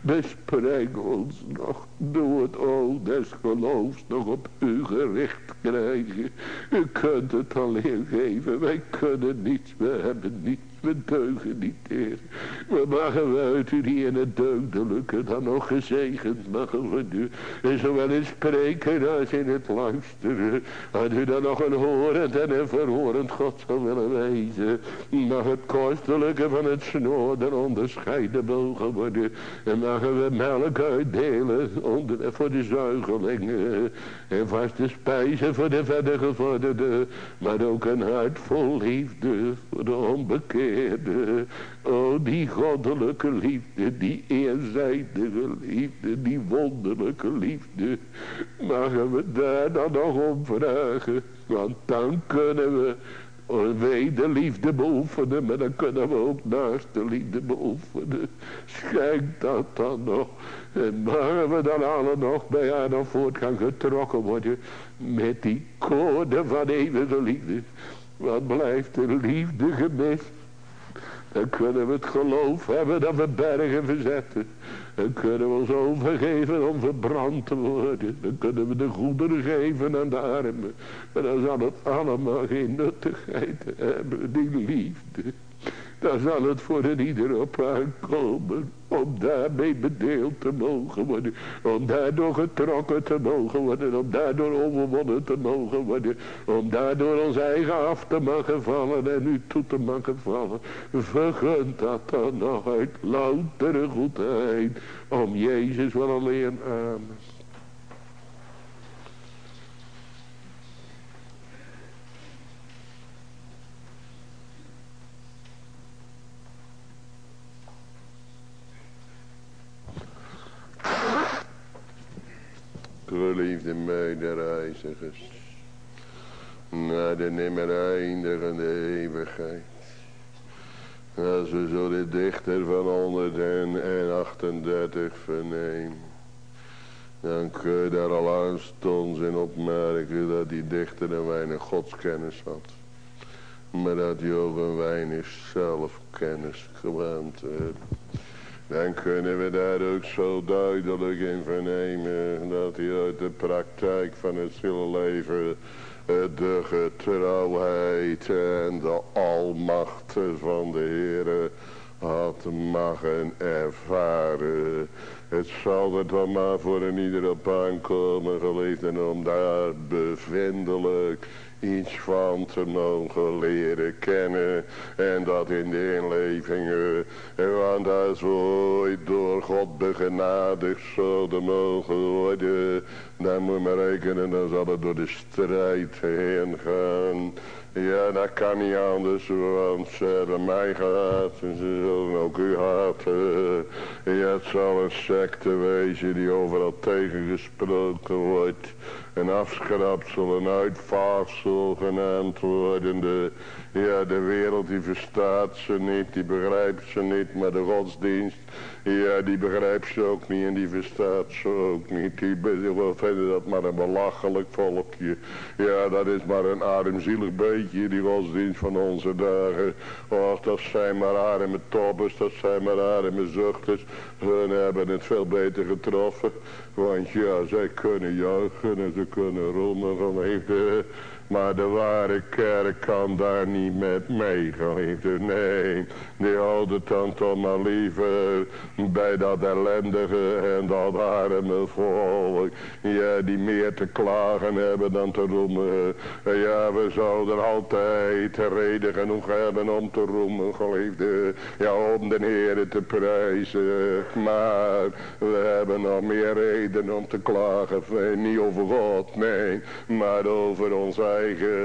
Bespreek ons nog, doe het oog des geloofs nog op u gericht krijgen. U kunt het alleen geven, wij kunnen niets, we hebben niets. We deugen niet, Heer. We mogen uit u die in het deugdelijke dan nog gezegend mogen we nu. En zowel in spreken als in het luisteren. En u dan nog een horend en een verhorend God zou willen wijzen. Mag het kostelijke van het snoorden onderscheiden mogen worden. En mogen we melk uitdelen onder, voor de zuigelingen. En vaste spijzen voor de verder gevorderde. Maar ook een hart vol liefde voor de onbekende. Oh, die goddelijke liefde, die eenzijdige liefde, die wonderlijke liefde. Mogen we daar dan nog om vragen? Want dan kunnen we wederliefde beoefenen, maar dan kunnen we ook naast de liefde beoefenen. Schenk dat dan nog. En mogen we dan alle nog bij haar dan voortgang getrokken worden met die koorden van eeuwige liefde. Wat blijft de liefde gemist? Dan kunnen we het geloof hebben dat we bergen verzetten. Dan kunnen we ons overgeven om verbrand te worden. Dan kunnen we de goederen geven aan de armen. Maar dan zal het allemaal geen nuttigheid hebben, die liefde. Dan zal het voor een ieder op aankomen. Om daarmee bedeeld te mogen worden. Om daardoor getrokken te mogen worden. Om daardoor overwonnen te mogen worden. Om daardoor ons eigen af te mogen vallen. En u toe te mogen vallen. Vergunt dat dan nog uit loutere goedheid. Om Jezus wel alleen. Amen. Geliefde medereizigers. naar de nimmer eindigende eeuwigheid. Als we zo de dichter van 138 vernemen. Dan kun je daar al aanstonds in opmerken dat die dichter een weinig godskennis had. Maar dat hij ook een weinig zelfkennis gewaand werd. Dan kunnen we daar ook zo duidelijk in vernemen dat hij uit de praktijk van het leven de getrouwheid en de almacht van de Heer had mogen ervaren. Het zal er dan maar voor een ieder op aankomen geleefd om daar bevindelijk iets van te mogen leren kennen. En dat in de inlevingen. Want als we ooit door God begenadigd zouden mogen worden. Dan moet maar rekenen, dan zal het door de strijd heen gaan. Ja, dat kan niet anders, want ze hebben mij gehad en ze zullen ook u haten. Ja, het zal een secte wezen die overal tegengesproken wordt. Een afschrapsel, een uitvaagsel genaamd wordende. Ja, de wereld die verstaat ze niet, die begrijpt ze niet, maar de godsdienst, ja, die begrijpt ze ook niet en die verstaat ze ook niet. Die vinden dat maar een belachelijk volkje. Ja, dat is maar een armzielig beetje, die godsdienst van onze dagen. Och, dat zijn maar arme toppers, dat zijn maar arme zuchters. Hun hebben het veel beter getroffen. Want ja, zij kunnen juichen en ze kunnen roemen van even. Maar de ware kerk kan daar niet met meegeliefde. Nee, die houdt het dan toch maar liever bij dat ellendige en dat arme volk. Ja, die meer te klagen hebben dan te roemen. Ja, we zouden altijd reden genoeg hebben om te roemen, geliefde. Ja, om de Heer te prijzen. Maar we hebben nog meer reden om te klagen. Niet over God, nee. Maar over ons eigen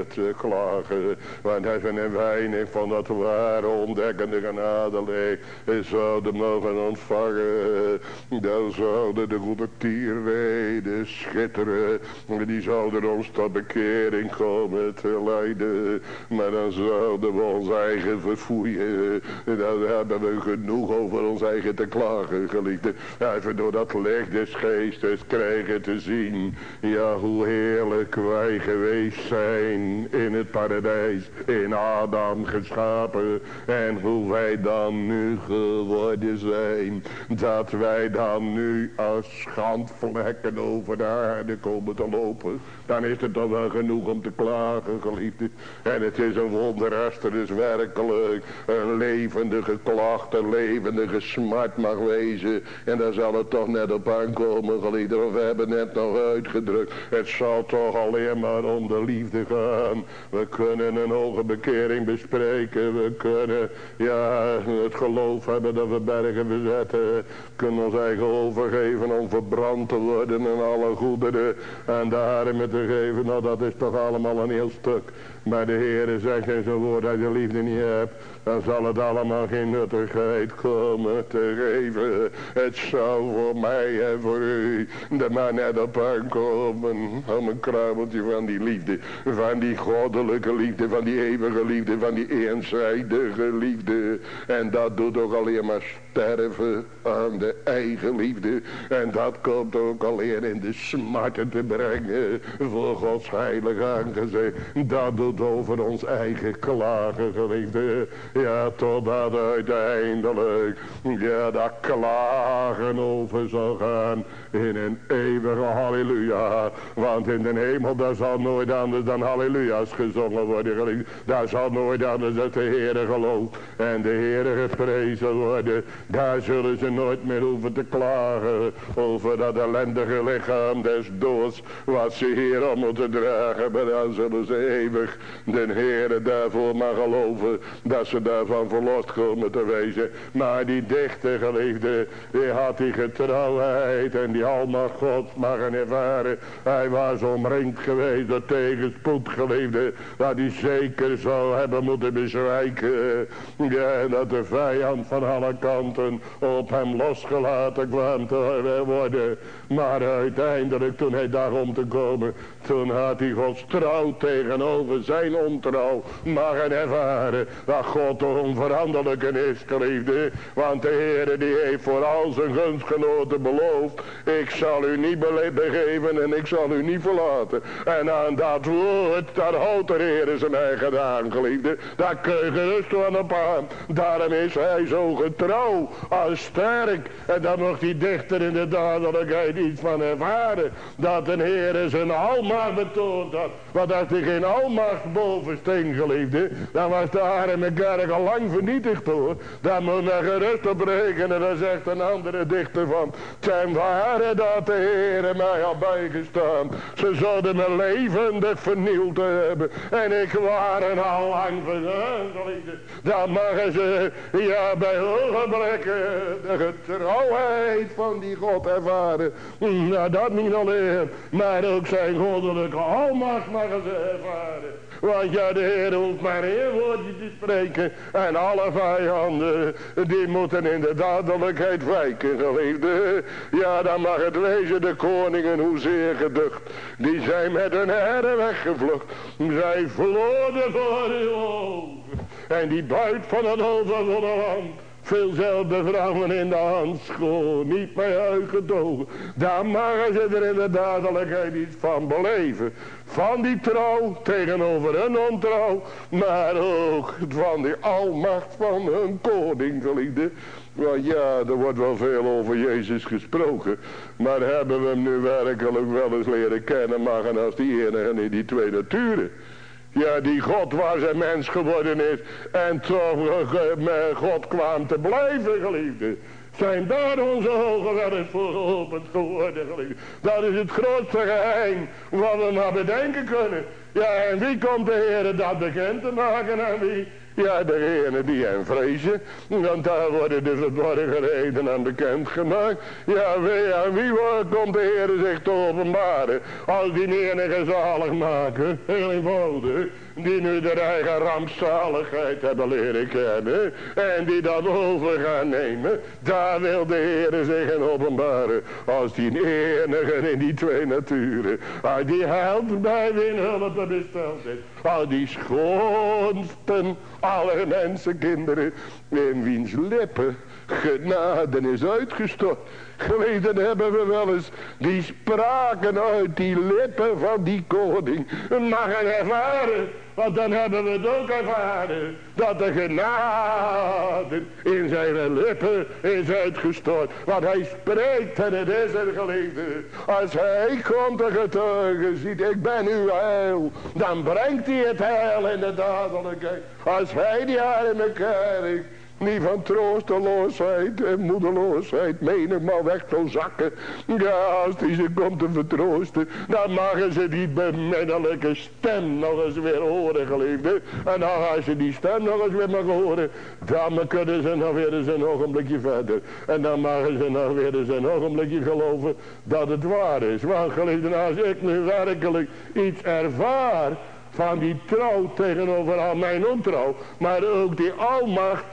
te klagen. Want van een weinig van dat ware ontdekkende genade leeg zouden mogen ontvangen. Dan zouden de goede tierreden schitteren. Die zouden ons tot bekering komen te leiden. Maar dan zouden we ons eigen verfoeien. Dan hebben we genoeg over ons eigen te klagen, geliefde. Even door dat licht des geestes krijgen te zien. Ja, hoe heerlijk wij geweest zijn in het paradijs in Adam geschapen. En hoe wij dan nu geworden zijn. Dat wij dan nu als schandvlekken over de aarde komen te lopen. Dan is het toch wel genoeg om te klagen geliefde. En het is een wonder als er dus werkelijk een levendige klacht, een levendige smart mag wezen. En daar zal het toch net op aankomen geliefde. Of we hebben net nog uitgedrukt. Het zal toch alleen maar om de liefde we kunnen een hoge bekering bespreken. We kunnen ja, het geloof hebben dat we bergen bezetten. Kunnen ons eigen overgeven om verbrand te worden en alle goederen aan de armen te geven. Nou dat is toch allemaal een heel stuk. Maar de Heer zegt in zijn woord dat je liefde niet hebt. Dan zal het allemaal geen nuttigheid komen te geven. Het zou voor mij en voor u de maar net op aankomen. Om een kruimeltje van die liefde. Van die goddelijke liefde. Van die eeuwige liefde. Van die eenzijdige liefde. En dat doet ook alleen maar sterven aan de eigen liefde. En dat komt ook alleen in de smarten te brengen. Voor Gods heilige aangezicht. Dat doet over ons eigen klagen, geliefde. Ja, totdat uiteindelijk, ja, dat klagen over zal gaan in een eeuwige halleluja. Want in de hemel, daar zal nooit anders dan halleluja's gezongen worden. Daar zal nooit anders dan de Heere geloof en de Heere geprezen worden. Daar zullen ze nooit meer hoeven te klagen over dat ellendige lichaam des doods, wat ze hier om moeten dragen. Maar dan zullen ze eeuwig de Heere daarvoor maar geloven, dat ze daarvan verlost komen te wezen. Maar die dichte geliefde, die had die getrouwheid en die almacht God mag ervaren. Hij was omringd geweest door tegenspoed dat hij zeker zou hebben moeten bezwijken. Ja, dat de vijand van alle kanten op hem losgelaten kwam te worden. Maar uiteindelijk toen hij daar om te komen, Toen had hij Gods trouw tegenover zijn ontrouw mag ervaren dat God de onveranderlijke is, geliefde. Want de Heer die heeft voor al zijn gunstgenoten beloofd, ik zal u niet begeven en ik zal u niet verlaten. En aan dat woord, daar houdt de Heer zijn eigen aan, geliefde. Daar kun je gerust aan op aan. Daarom is hij zo getrouw als sterk. En dan mocht die dichter in de dadelijkheid iets van ervaren. Dat de Heer zijn almacht betoond had. Want als hij geen almacht boven steen geliefde. Dan was de arme kerk al lang vernietigd hoor. Daar moet men gerust op rekenen. Dan zegt een andere dichter van. Ten ware dat de Heer mij had bijgestaan. Ze zouden me levendig vernield hebben. En ik waren al lang vernietigd. Dan mogen ze ja bij ogenblikken de getrouwheid van die God ervaren. Nou dat niet alleen. Maar ook zijn goddelijke almacht mogen ze ervaren. Want ja, de Heer hoeft maar één woordje te spreken. En alle vijanden, die moeten in de dadelijkheid wijken, geliefde. Ja, dan mag het wezen, de koningen, hoezeer geducht. Die zijn met hun heren weggevlucht. Zij verloren voor uw ogen. En die buit van het overwonnen land. Veelzelfde vrouwen in de handschool, niet meer uitgedogen. Daar mogen ze er in de dadelijkheid iets van beleven. Van die trouw tegenover hun ontrouw. Maar ook van die almacht van hun koning, geliefde. Want ja, er wordt wel veel over Jezus gesproken. Maar hebben we hem nu werkelijk wel eens leren kennen, maar als die enige in die twee naturen. Ja, die God waar zijn mens geworden is. En toch met God kwam te blijven, geliefde. Zijn daar onze ogen wel eens voor geopend geworden, geliefde. Dat is het grootste geheim wat we maar bedenken kunnen. Ja, en wie komt de Heer dat bekend te maken aan wie? Ja, degene die hem vrezen. Want daar worden de verborgen reden aan bekend gemaakt. Ja, wie, aan wie komt de Heer zich te openbaren? Als die enige zalig maken. Heel eenvoudig. Die nu de eigen rampzaligheid hebben leren kennen. En die dat over gaan nemen. Daar wil de Heer zich in openbaren. Als die enige in die twee naturen. Als die helpt bij wie hulp besteld is. Als die schoonsten alle mensenkinderen in wiens lippen genade is uitgestort. Geleden hebben we wel eens die spraken uit die lippen van die koning. Mag ervaren, want dan hebben we het ook ervaren. Dat de genade in zijn lippen is uitgestort. Want hij spreekt en het is er geliefde. Als hij komt te getuigen, ziet ik ben uw heil. Dan brengt hij het heil in de dadelijkheid. Als hij die arme kerk niet van troosteloosheid en moedeloosheid menigmaal weg zal zakken. Ja, als die ze komt te vertroosten, dan mogen ze die beminnelijke stem nog eens weer horen, geliefde. En dan als ze die stem nog eens weer mag horen, dan kunnen ze nog weer eens een ogenblikje verder. En dan mogen ze nog weer eens een ogenblikje geloven dat het waar is. Want geliefde, als ik nu werkelijk iets ervaar van die trouw tegenover al mijn ontrouw, maar ook die almacht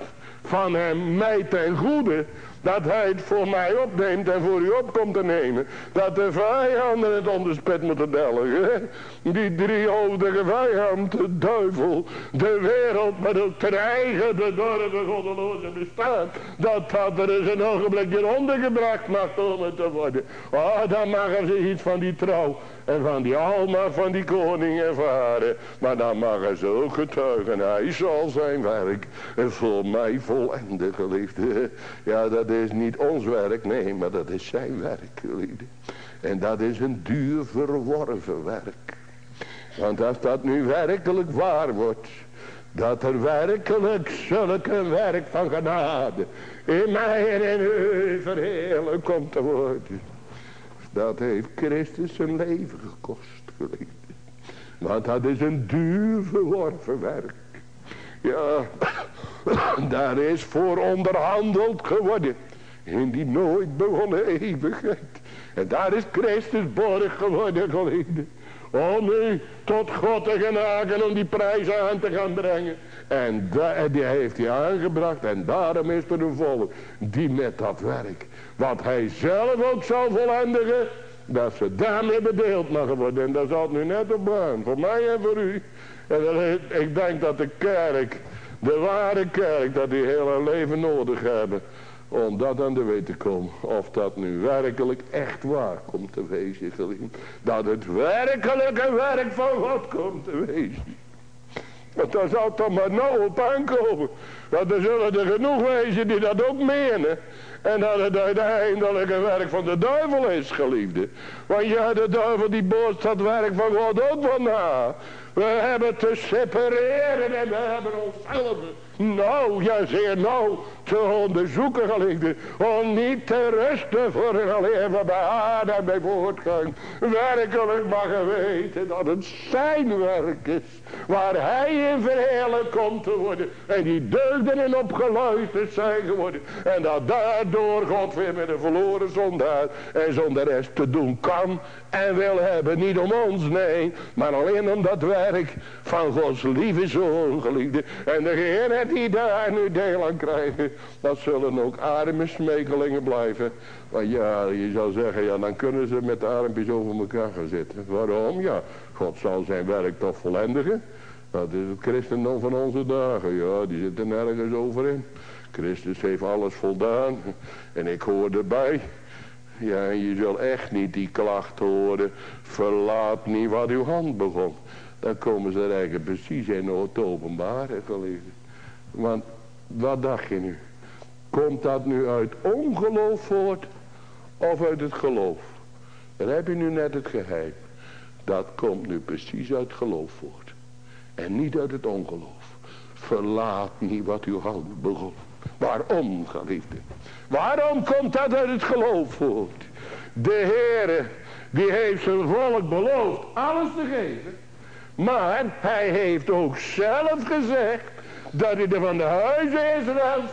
van hem mij ten goede. Dat hij het voor mij opneemt en voor u op komt te nemen. Dat de vijanden het onderspit moeten delgen. Die driehoofdige vijand, de duivel, de wereld, maar ook ten eigen bedorven goddeloze bestaan. Dat dat er eens een ogenblikje ondergebracht mag komen te worden. Ah, dan mag ze iets van die trouw en van die alma van die koning ervaren. Maar dan mag hij zo getuigen. Hij zal zijn werk voor mij volenden, geliefde. Ja, dat is niet ons werk, nee, maar dat is zijn werk, geliefde. En dat is een duur verworven werk. Want als dat nu werkelijk waar wordt, dat er werkelijk zulke werk van genade in mij en in u verheerlijk komt te worden. Dat heeft Christus zijn leven gekost, geliefde. Want dat is een duur verworven werk. Ja, *coughs* daar is voor onderhandeld geworden. In die nooit begonnen eeuwigheid. En daar is Christus borg geworden, geliefde. Om u tot God te genaken om die prijs aan te gaan brengen. En die heeft hij aangebracht. En daarom is er een volk die met dat werk. Wat hij zelf ook zal volendigen. Dat ze daarmee bedeeld mogen worden. En dat zal nu net op baan. Voor mij en voor u. En ik denk dat de kerk, de ware kerk, dat die hele leven nodig hebben. Om dat aan de weet te komen. Of dat nu werkelijk echt waar komt te wezen. Dat het werkelijk een werk van God komt te wezen. Want daar zal toch maar nou op aankomen. Want er zullen er genoeg wezen die dat ook menen. En dat het uiteindelijk een werk van de duivel is, geliefde. Want ja, de duivel die bootst dat werk van God ook van na. We hebben te separeren en we hebben onszelf nou, ja zeer nou, te onderzoeken geliefde. Om niet te rusten voor een leven bij haar en bij voortgang. Werkelijk mag weten dat het zijn werk is. Waar hij in verheerlijk komt te worden. En die deugden in opgeluisterd zijn geworden. En dat daardoor God weer met een verloren zondaar en zonder rest te doen kan en wil hebben. Niet om ons, nee. Maar alleen om dat werk van Gods lieve zoon, geliefde. En degene die daar nu deel aan krijgen. Dat zullen ook arme smekelingen blijven. Want ja, je zou zeggen, ja, dan kunnen ze met de armpjes over elkaar gaan zitten. Waarom? Ja, God zal zijn werk toch vollendigen. Dat is het christendom van onze dagen. Ja, die zitten nergens over in. Christus heeft alles voldaan. En ik hoor erbij. Ja, en je zal echt niet die klacht horen. Verlaat niet wat uw hand begon. Dan komen ze er eigenlijk precies in het openbaar, gelezen. Want wat dacht je nu? Komt dat nu uit ongeloof voort of uit het geloof? Dan heb je nu net het geheim. Dat komt nu precies uit geloof voort. En niet uit het ongeloof. Verlaat niet wat uw hand begon. Waarom, geliefde? Waarom komt dat uit het geloof voort? De Heere, die heeft zijn volk beloofd alles te geven. Maar hij heeft ook zelf gezegd dat hij er van de huizen Israëls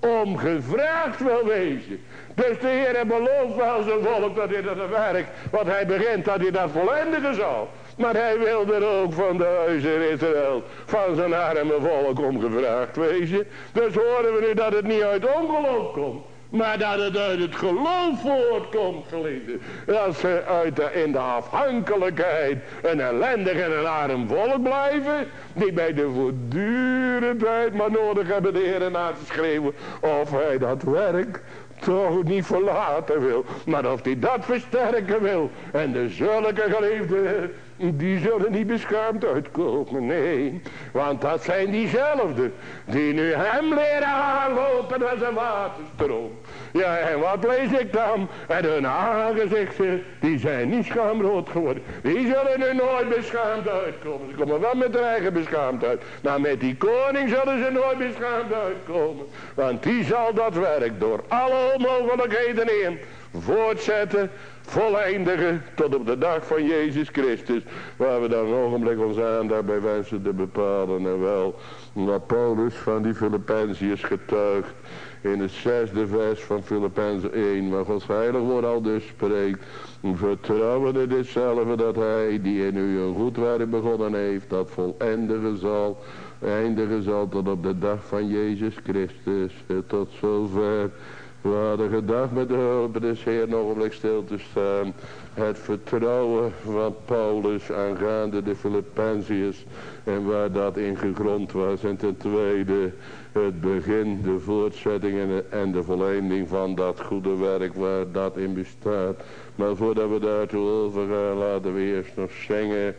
om gevraagd wil wezen. Dus de Heer belooft wel zijn volk dat hij dat werk wat hij begint, dat hij dat vollendigen zal. Maar hij wil er ook van de huizen Israël, van zijn arme volk om gevraagd wezen. Dus horen we nu dat het niet uit ongeloof komt. Maar dat het uit het geloof voortkomt, geliefde. Dat ze uit de, in de afhankelijkheid een ellendig en een arm volk blijven. Die bij de voortdurendheid maar nodig hebben de Heer na te schreeuwen. Of hij dat werk toch niet verlaten wil. Maar of hij dat versterken wil. En de zulke geliefde die zullen niet beschaamd uitkomen, nee. Want dat zijn diezelfde die nu hem leren aanlopen als een waterstroom. Ja, en wat lees ik dan? En hun aangezichten, die zijn niet schaamrood geworden. Die zullen nu nooit beschaamd uitkomen. Ze komen wel met hun eigen beschaamd uit. Maar met die koning zullen ze nooit beschaamd uitkomen. Want die zal dat werk door alle onmogelijkheden in voortzetten voleindigen tot op de dag van Jezus Christus. Waar we dan een ogenblik ons aandacht bij wensen te bepalen. En wel, wat Paulus van die Filippenziërs getuigt. In het zesde vers van Filippenzen 1. Waar Gods heilig woord al dus spreekt. Vertrouwen in ditzelfde dat hij die in u een goed werk begonnen heeft. Dat volendigen zal. Eindigen zal tot op de dag van Jezus Christus. Tot zover we hadden gedacht met de hulp des Heer nog een blik stil te staan. Het vertrouwen van Paulus aangaande de Filippenziërs. En waar dat in gegrond was. En ten tweede het begin, de voortzetting en de volleinding van dat goede werk waar dat in bestaat. Maar voordat we daartoe overgaan laten we eerst nog zingen.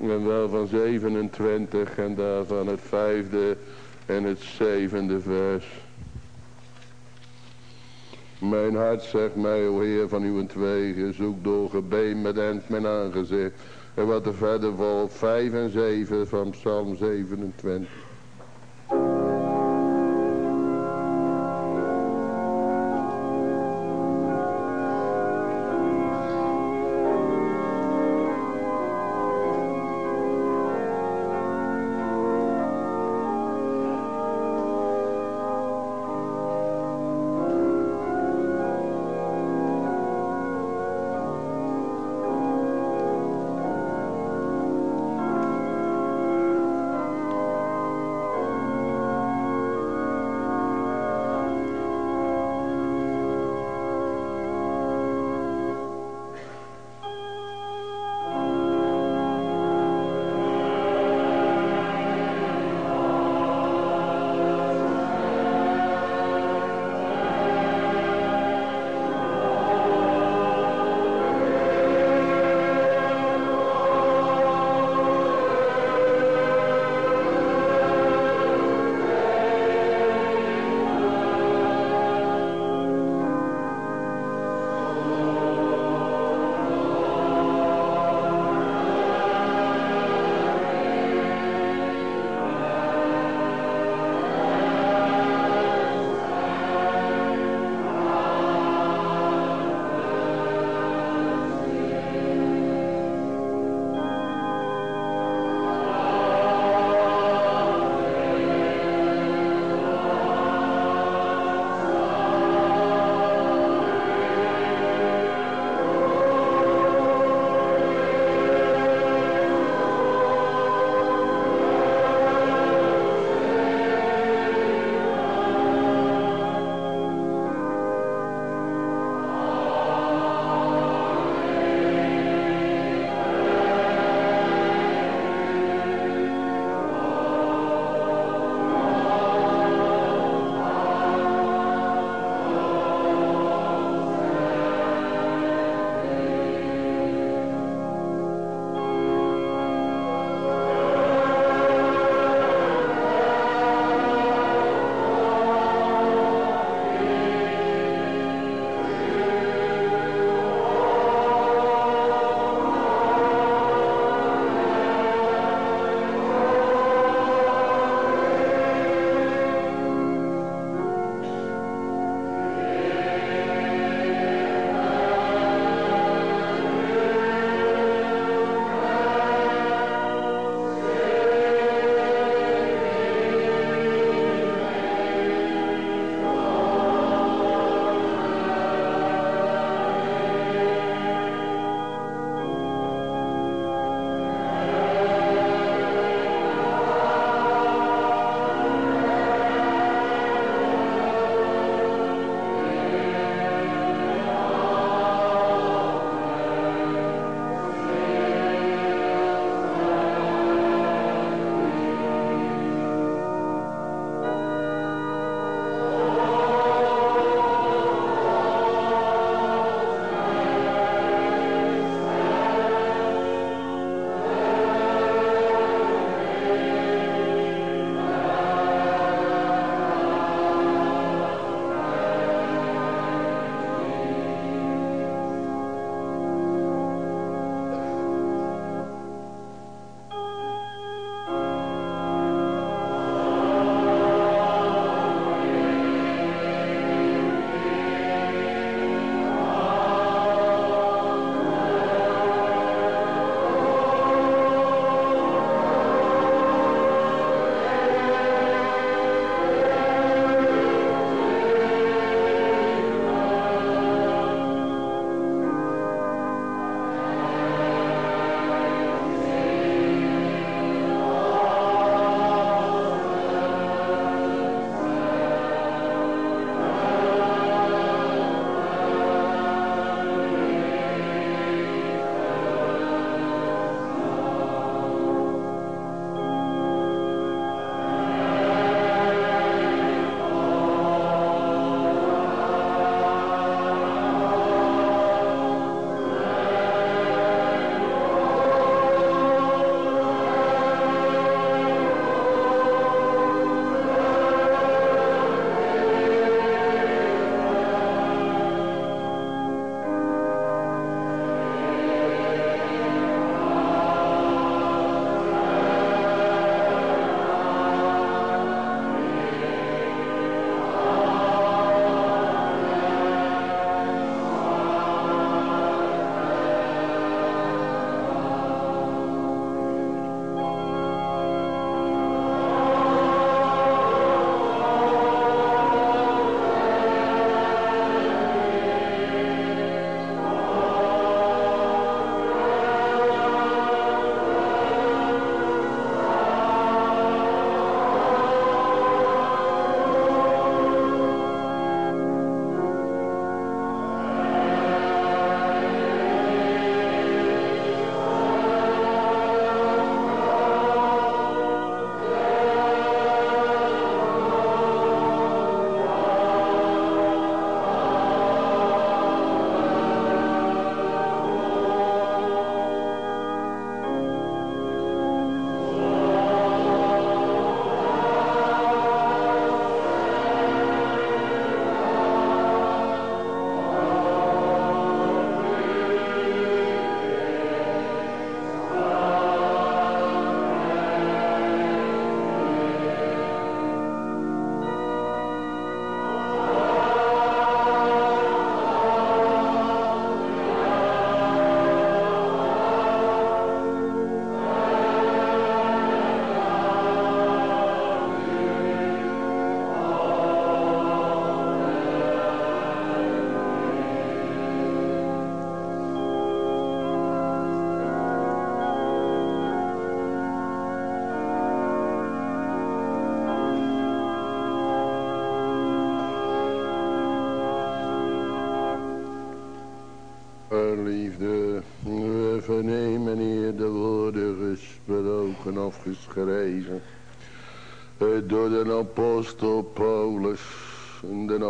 En wel van 27 en daarvan het vijfde en het zevende vers. Mijn hart zegt mij, o Heer van uw zoek door gebeen met end mijn aangezicht. En wat er verder volgt, 5 en 7 van Psalm 27.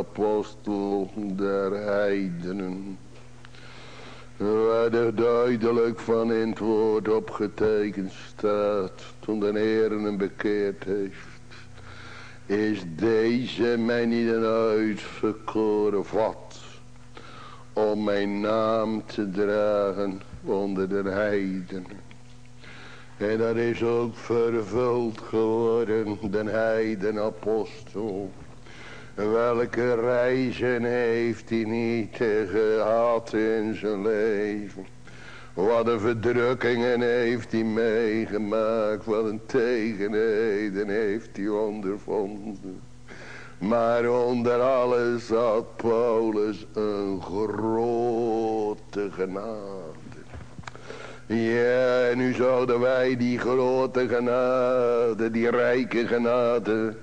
Apostel der heidenen. Waar er duidelijk van in het woord opgetekend staat, toen de Heer hem bekeerd heeft. Is deze mij niet een uitverkoren vat, om mijn naam te dragen onder de heidenen. En dat is ook vervuld geworden, de heidenapostel. Welke reizen heeft hij niet gehad in zijn leven. Wat een verdrukkingen heeft hij meegemaakt. Wat een tegenheden heeft hij ondervonden. Maar onder alles had Paulus een grote genade. Ja, en nu zouden wij die grote genade, die rijke genade,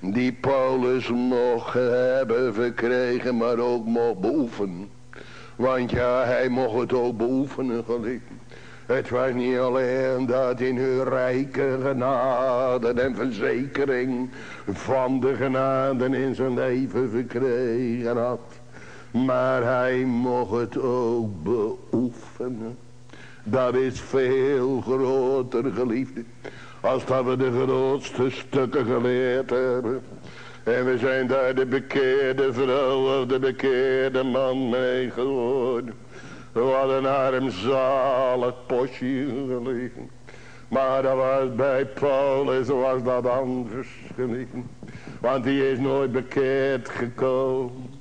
die Paulus mocht hebben verkregen, maar ook mocht beoefenen. Want ja, hij mocht het ook beoefenen, geliefd. Het was niet alleen dat in hun rijke genade en verzekering van de genade in zijn leven verkregen had. Maar hij mocht het ook beoefenen. Dat is veel groter geliefde. Als dat we de grootste stukken geleerd hebben. En we zijn daar de bekeerde vrouw of de bekeerde man mee geworden. Wat een armzalig postje gelegen. Maar dat was bij Paulus was dat anders gelegen. Want die is nooit bekeerd gekomen.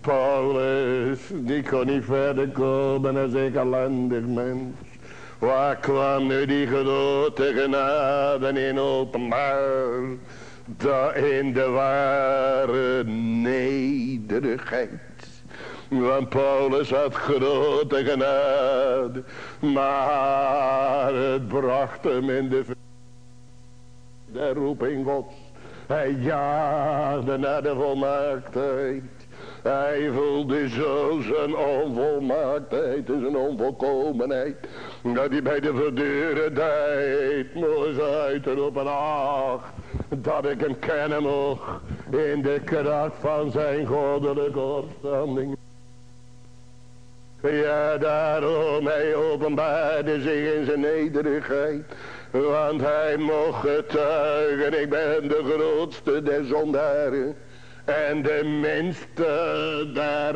Paulus, die kon niet verder komen als ik ellendig mens. Waar kwam nu die grote genade in openbaar? Daar in de ware nederigheid. Want Paulus had grote genade. Maar het bracht hem in de, de roeping gods. Hij jaagde naar de volmaaktheid. Hij voelde zo zijn onvolmaaktheid en zijn onvolkomenheid. Dat hij bij de voortdurendheid moest uitroepen. Ach, dat ik hem kennen mocht in de kracht van zijn goddelijke opstanding. Ja, daarom hij openbaarde zich in zijn nederigheid. Want hij mocht getuigen, ik ben de grootste der zondaren. En de minste der.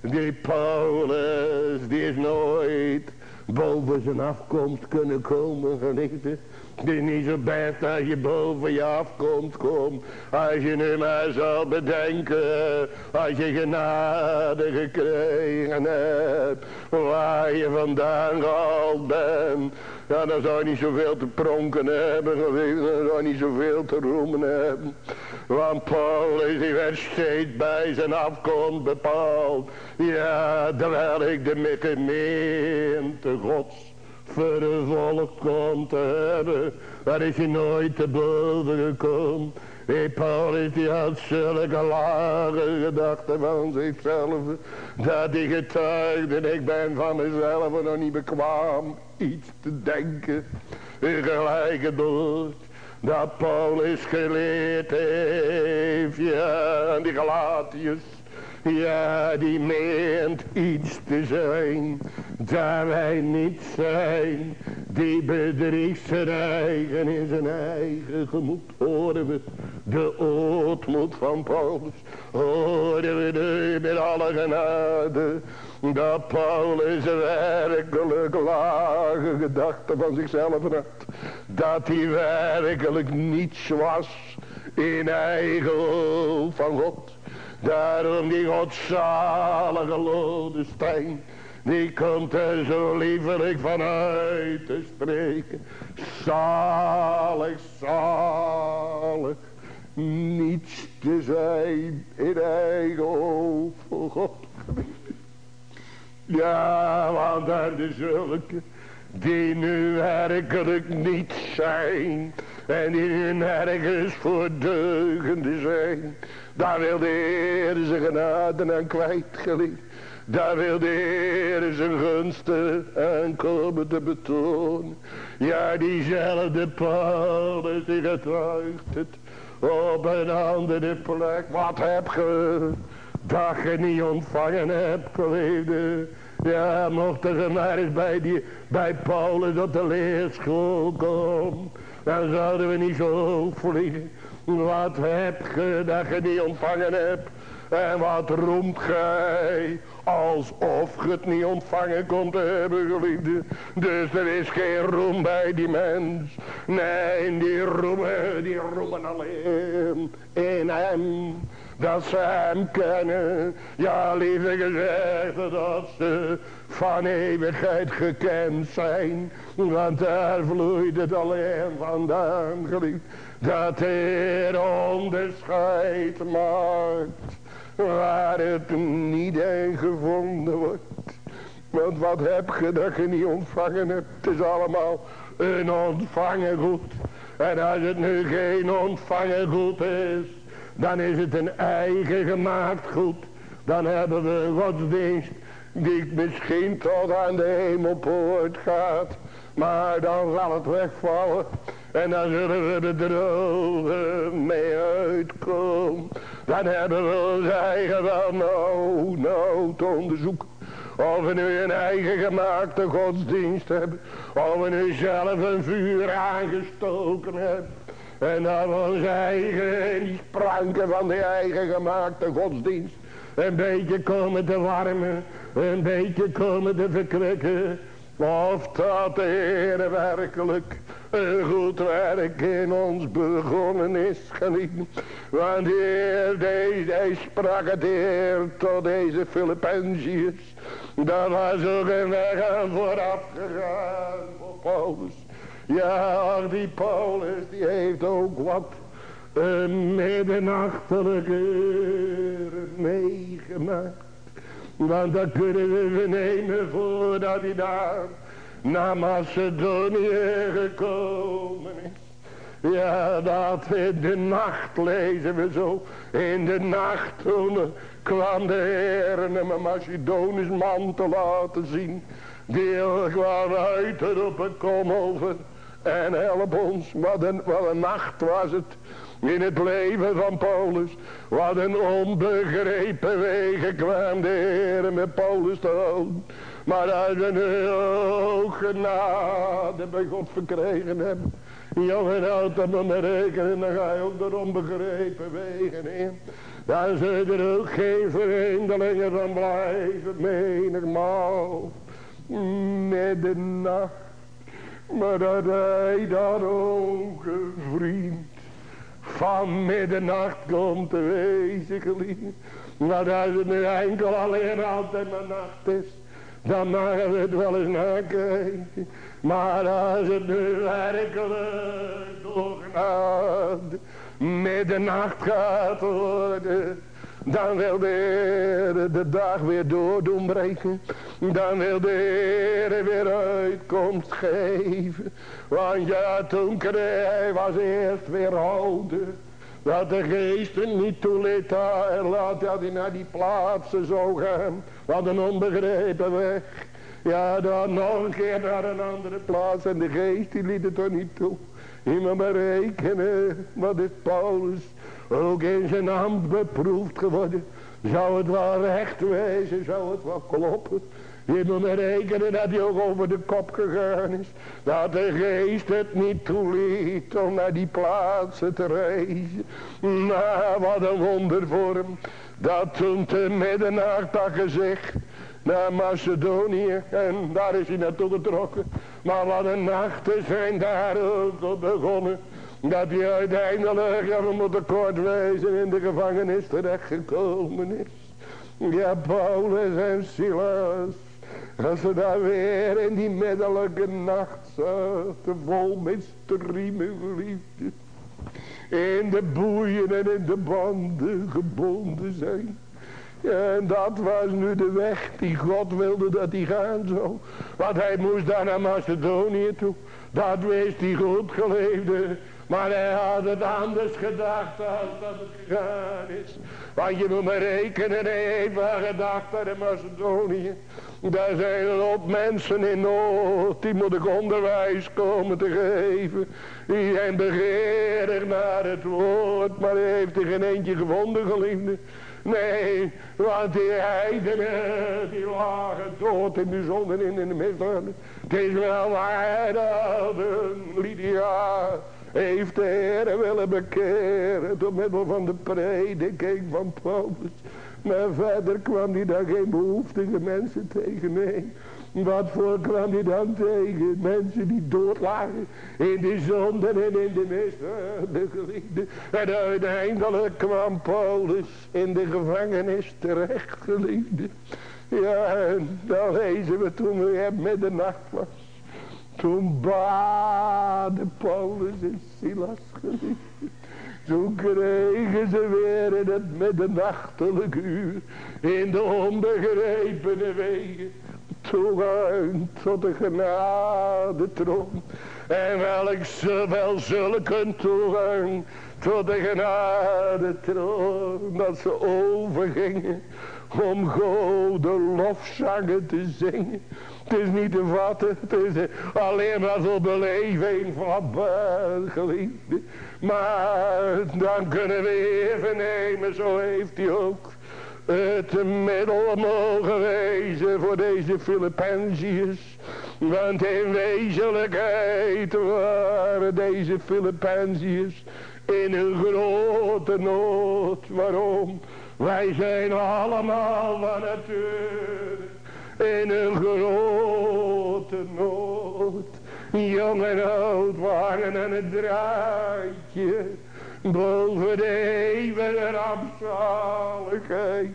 Die Paulus, die is nooit boven zijn afkomst kunnen komen, geliefde. Is niet zo best als je boven je afkomt komt. Als je nu maar zal bedenken. Als je genade gekregen hebt. Waar je vandaan gehaald bent. Ja, dan zou je niet zoveel te pronken hebben. Dan zou je niet zoveel te roemen hebben. Want Paulus die werd steeds bij zijn afkomst bepaald. Ja, terwijl ik de gemeente gods vervolg komt te hebben. Daar is hij nooit te boven gekomen. Hey, Paulus die had zulke lage gedachten van zichzelf. Dat hij getuigde, ik ben van mezelf nog niet bekwaam iets te denken. Gelijk het woord dat Paulus geleerd heeft. Ja, die Galatiërs. Ja, die meent iets te zijn, daar wij niet zijn. Die bedriegserij in zijn eigen gemoed. Horen we de ootmoed van Paulus. Horen we de met alle genade. Dat Paulus werkelijk lage gedachten van zichzelf had. Dat hij werkelijk niets was in eigen hoofd van God. Daarom die godzalige Lodestein. Die komt er zo liefelijk vanuit te spreken. Zalig, zalig. Niets te zijn in eigen hoofd God. Ja, want er de zulke die nu werkelijk niet zijn. En die nu nergens voor deugende zijn. Daar wil de Heer zijn genade aan kwijt, geliefd. Daar wil de Heer zijn gunsten komen te betonen. Ja, diezelfde Paulus die getuigt het op een andere plek. Wat heb ge dat je niet ontvangen hebt, geliefde. Ja, mochten ze maar eens bij, die, bij Paulus op de leerschool komen. Dan zouden we niet zo vliegen. Wat heb je dat je niet ontvangen hebt? En wat roemt gij? Alsof je het niet ontvangen komt te hebben, geliefde. Dus er is geen roem bij die mens. Nee, die roemen, die roemen alleen in hem dat ze hem kennen. Ja, lieve gezegd, dat ze van eeuwigheid gekend zijn. Want daar vloeit het alleen vandaan, geliefd. Dat Heer onderscheid maakt. Waar het niet gevonden wordt. Want wat heb je dat je niet ontvangen hebt? Het is allemaal een ontvangen goed. En als het nu geen ontvangen goed is, dan is het een eigen gemaakt goed. Dan hebben we een godsdienst die misschien tot aan de hemelpoort gaat. Maar dan zal het wegvallen. En dan zullen we er drogen mee uitkomen. Dan hebben we ons eigen wel te onderzoeken. Of we nu een eigen gemaakte godsdienst hebben. Of we nu zelf een vuur aangestoken hebben. En dan ons eigen, die spranken van de eigen gemaakte godsdienst. Een beetje komen te warmen, een beetje komen te verkrikken. Of dat de Heer werkelijk goed werk in ons begonnen is geliefd. Want de hij sprak het tot deze Filippenziërs. Dat was ook een weg aan vooraf gegaan voor Paulus. Ja, die Paulus die heeft ook wat een middernachtelijke meegemaakt. Want dat kunnen we nemen voordat hij daar naar Macedonië gekomen is. Ja, dat in de nacht lezen we zo. In de nacht toen kwam de Heer hem een Macedonisch man te laten zien. Die kwam uit een kom over. En help ons, wat een, wat een nacht was het in het leven van Paulus. Wat een onbegrepen wegen kwam de Heer met Paulus te houden. Maar we nu ook genade bij God verkregen hebben. Jongen, houd dat maar rekenen, dan ga je ook door onbegrepen wegen in. Dan zullen er ook geen vreemdelingen van blijven, menigmaal. Middernacht maar dat hij daar ook een vriend van middernacht komt te wezen geliefd. Maar als het nu enkel alleen altijd maar nacht is. Dan we het wel eens nakijken. Maar als het nu werkelijk door middernacht gaat worden. Dan wil de Heer de dag weer door doen breken. Dan wil de Heer weer uitkomst geven. Want ja, toen kreeg hij was eerst weer houden. Dat de geesten niet toeliet. En laat dat hij naar die plaatsen zou gaan. Wat een onbegrepen weg. Ja, dan nog een keer naar een andere plaats. En de geest die liet het toch niet toe. Iemand berekenen. Wat is Paulus ook in zijn hand beproefd geworden. Zou het wel recht wezen, zou het wel kloppen. Je moet rekenen dat hij ook over de kop gegaan is. Dat de geest het niet toeliet om naar die plaatsen te reizen. Maar wat een wonder voor hem. Dat toen te middernacht dat gezegd naar Macedonië. En daar is hij naartoe getrokken. Maar wat een nachten zijn daar ook begonnen. Dat hij uiteindelijk, ja we moeten kort in de gevangenis terechtgekomen is. Ja, Paulus en Silas. Als ze daar weer in die middelijke nacht zaten, vol mysterieën geliefde. In de boeien en in de banden gebonden zijn. En dat was nu de weg die God wilde dat hij gaan zou. Want hij moest daar naar Macedonië toe. Dat wist hij goed geleefde. Maar hij had het anders gedacht als dat het gegaan is. Want je moet maar rekenen, hij heeft wel gedacht aan de Macedonië. Daar zijn een hoop mensen in nood, die moet ik onderwijs komen te geven. Die zijn begeerig naar het woord, maar heeft er geen eentje gevonden, geliefde. Nee, want die heidenen, die lagen dood in de zon en in de misdaden. Het is wel waar dat Lydia heeft de Heer willen bekeren door middel van de prediking van Paulus. Maar verder kwam hij daar geen behoeftige mensen tegeneen. Wat voor kwam hij dan tegen? Mensen die doodlagen in de zonde en in de misdaden geliefde. En uiteindelijk kwam Paulus in de gevangenis terecht geliefde. Ja, en dan lezen we toen weer middernacht was. Toen baden Paulus en Silas geliefde. Toen kregen ze weer in het middernachtelijke uur. In de onbegrepene wegen. Toegang tot de genade troon. En welk wel zulke toegang tot de genade troon. Dat ze overgingen om God de lofzangen te zingen. Het is niet te vatten. Het is alleen maar zo'n beleving van geliefde. Maar dan kunnen we even nemen. Zo heeft hij ook het middel mogen wezen voor deze Filippenziërs. Want in wezenlijkheid waren deze Filippenziërs in een grote nood. Waarom? Wij zijn allemaal van nature in een grote nood. Jong en oud waren aan het draadje. Boven de eeuwige rampzaligheid.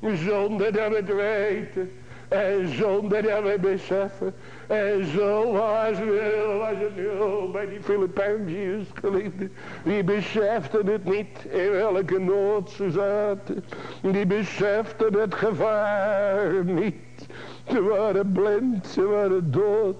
Zonder dat we het weten. En zonder dat we beseffen. En zo was was het nu bij die Filipijntjes geliefde. Die beseften het niet in welke nood ze zaten. Die beseften het gevaar niet. Ze waren blind, ze waren dood.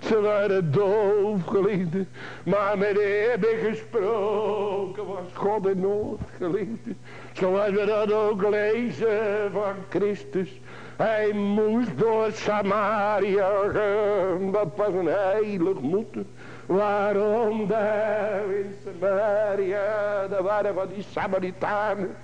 Ze waren doof, geliefde. Maar met de hebben gesproken was God in nood, geliefde. Zoals we dat ook lezen van Christus. Hij moest door Samaria gaan. Dat was een heilig moeten. Waarom daar in Samaria, daar waren van die Samaritanen.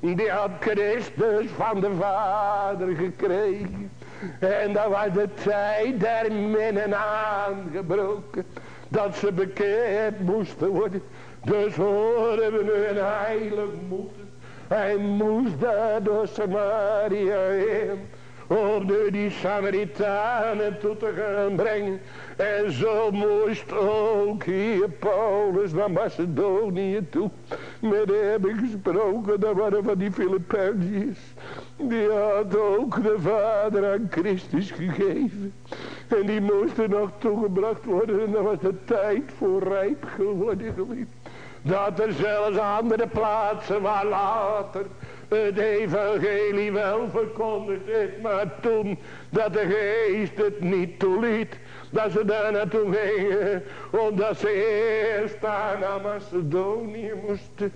Die had Christus van de Vader gekregen. En dan was de tijd der minnen aangebroken. Dat ze bekeerd moesten worden. Dus horen we nu een heilig moeten. Hij moest daar door Samaria heen. Om nu die Samaritanen toe te gaan brengen. En zo moest ook hier Paulus naar Macedonië toe. Met heb gesproken, dat waren van die Filipijntjes. Die had ook de vader aan Christus gegeven. En die moesten nog toegebracht worden. En dan was de tijd voor rijp geworden. Dat er zelfs andere plaatsen waar later het evangelie wel verkondigd is. Maar toen dat de geest het niet toeliet. Dat ze daar naartoe gingen. Omdat ze eerst daar naar Macedonië moesten.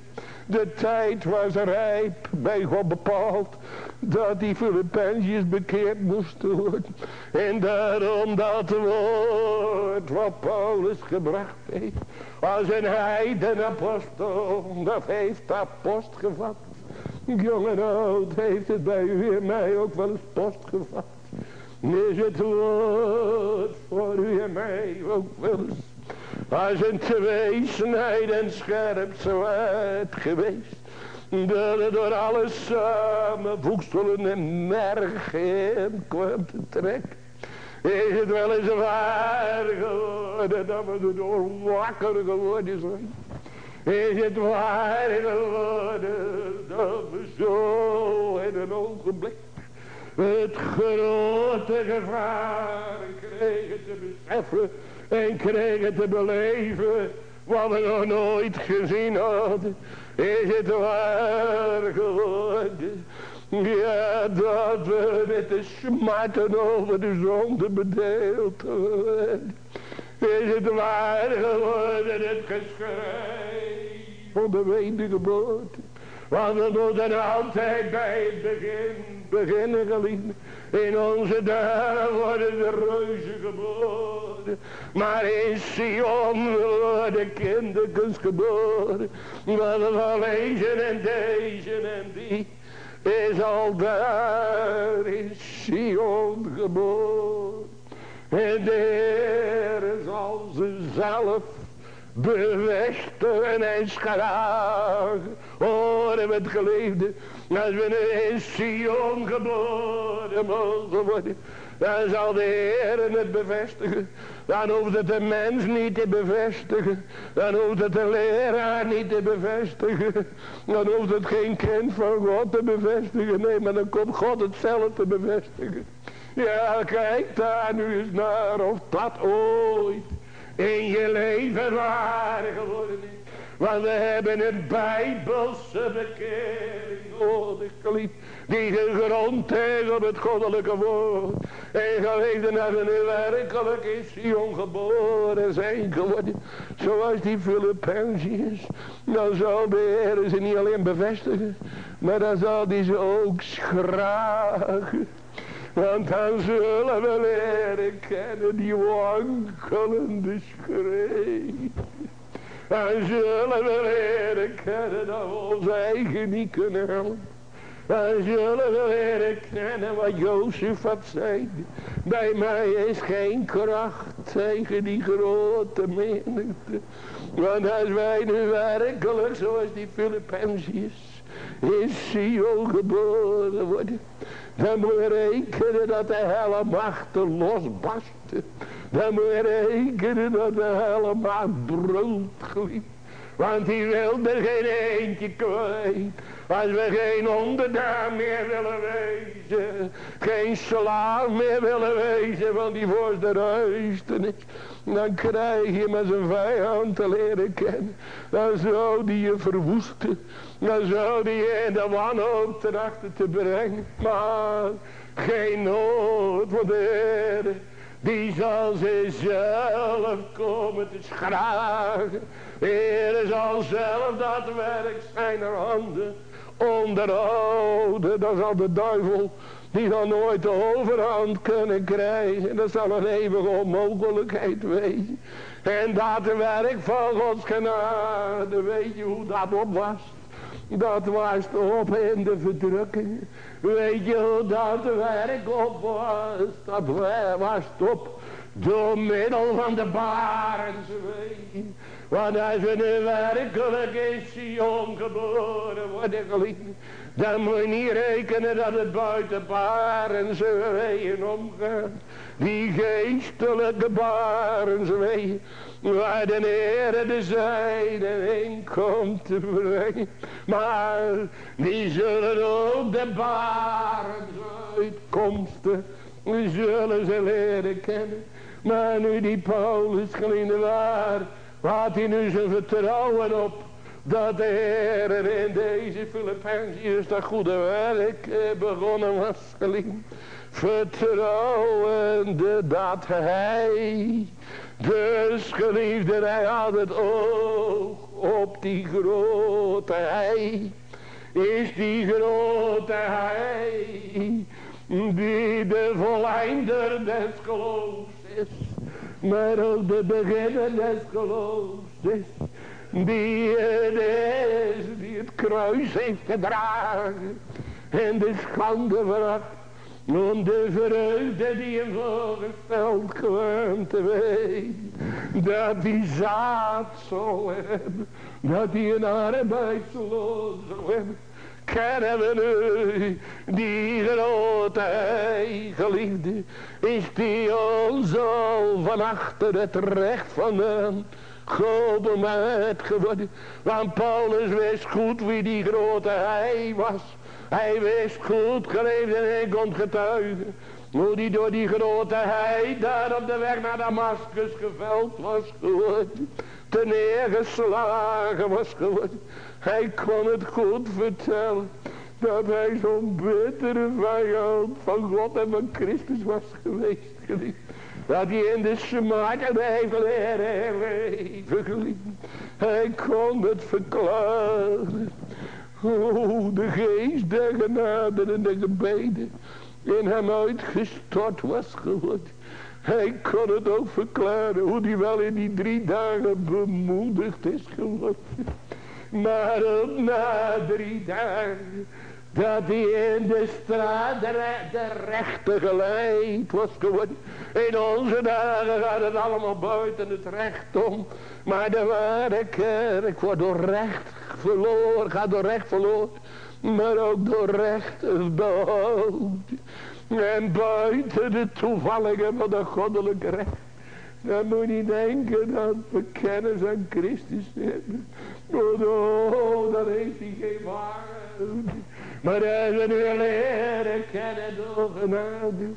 De tijd was rijp bij God bepaald. Dat die Filipijntjes bekeerd moesten worden. En daarom dat woord wat Paulus gebracht heeft. Als een heidenapostel. Dat heeft apost gevat. Jong en oud heeft het bij u en mij ook wel eens post gevat. Is het woord voor u en mij ook wel eens als een tweesnijd en scherp zwaard geweest. Dat door alles samen voedselen en mergen kwam te trekken. Is het wel eens waar geworden dat we erdoor wakker geworden zijn. Is het waar geworden dat we zo in een ogenblik het grote gevaar kregen te beseffen en kregen te beleven wat we nog nooit gezien hadden. Is het waar geworden? Ja, dat we met de smarten over de zonde bedeeld is het waar geworden het geschrei van de wedergeboorte. Want we moeten altijd bij het begin beginnen geliefd. In onze dagen worden de reuzen geboren. Maar in Sion worden kinderkens geboren. We van lezen en deze en die. Is al daar in Sion geboren. En de Heer zal zelf bevestigen en schragen. Horen het geliefde. Als we in Sion geboren mogen worden. Dan zal de Heer het bevestigen. Dan hoeft het de mens niet te bevestigen. Dan hoeft het de leraar niet te bevestigen. Dan hoeft het geen kind van God te bevestigen. Nee, maar dan komt God het zelf te bevestigen. Ja, kijk daar nu eens naar of dat ooit in je leven waar geworden is. Want we hebben een bijbelse bekering nodig, geliefd. Die gegrond is op het goddelijke woord. En geweten dat we nu werkelijk in Sion geboren zijn geworden. Zoals die Filippensiërs. Dan zal de Heer ze niet alleen bevestigen. Maar dan zal die ze ook schragen. Want dan zullen we leren kennen die wankelende schreeuw. Dan zullen we leren kennen dat we ons eigen niet kunnen helpen. Dan zullen we leren kennen wat Jozef had zei. Bij mij is geen kracht tegen die grote menigte. Want als wij nu werkelijk zoals die Filippensiërs in Sion geboren worden. Dan moet rekenen dat de hele machten losbarsten. Dan moet rekenen dat de hele macht brult Want die wil er geen eentje kwijt. Als we geen onderdaan meer willen wezen. Geen slaaf meer willen wezen van die vorst der duisternis. Dan krijg je met zijn vijand te leren kennen. Dan zou die je verwoesten. Dan zou die in de wanhoop erachter te brengen. Maar geen nood voor de. Die zal zichzelf komen te schragen. Heer zal zelf dat werk zijn handen onderhouden. Dan zal de duivel die dan nooit de overhand kunnen krijgen. Dat zal een eeuwige onmogelijkheid wezen. En dat werk van Gods genade, weet je hoe dat op was? Dat was op in de verdrukking. Weet je hoe dat werk op was? Dat was op door middel van de barenswee. Want als we nu werkelijk in Sion geboren worden geliefd. Dan moet je niet rekenen dat het buiten barensweeën omgaat. Die geestelijke barensweeën. Waar de Heer de zijde in komt te brengen. Maar die zullen ook de barensuitkomsten. Zullen ze leren kennen. Maar nu die Paulus geliefde waar. Had hij nu zijn vertrouwen op. Dat de Heer in deze Filipijnsjes dat goede werk begonnen was geliefd. Vertrouwende dat hij. Dus geliefde hij had het oog op die grote hij. Is die grote hij. Die de voleinder des geloofs is maar ook de beginner des geloofs is. Die het is, die het kruis heeft gedragen. En de schande vraagt. Om de vreugde die hem voorgesteld kwam te weten. Dat die zaad zal hebben. Dat die een arbeidsloos zal hebben kennen we nu die grote geliefde, is die ons al van achter het recht van de geopenbaard geworden. Want Paulus wist goed wie die grote hij was. Hij wist goed geleefd en hij kon getuigen. Hoe die door die grote hij daar op de weg naar Damascus geveld was geworden. Ten neergeslagen was geworden. Hij kon het goed vertellen. Dat hij zo'n bittere vijand van God en van Christus was geweest. Dat hij in de smaken heeft leren leven. Hij kon het verklaren. Oh, de geest der genade en de gebeden in hem uitgestort was geworden. Hij kon het ook verklaren hoe hij wel in die drie dagen bemoedigd is geworden. Maar ook na drie dagen dat hij in de straat de, de rechte geleid was geworden. In onze dagen gaat het allemaal buiten het recht om. Maar de ware kerk wordt door recht verloren, gaat door recht verloren. Maar ook door recht behouden. En buiten de toevallige van de goddelijke recht. Dan moet je niet denken dat we kennis aan Christus hebben. Oh, dan heeft hij geen waarde. Maar als we nu leren kennen door genade.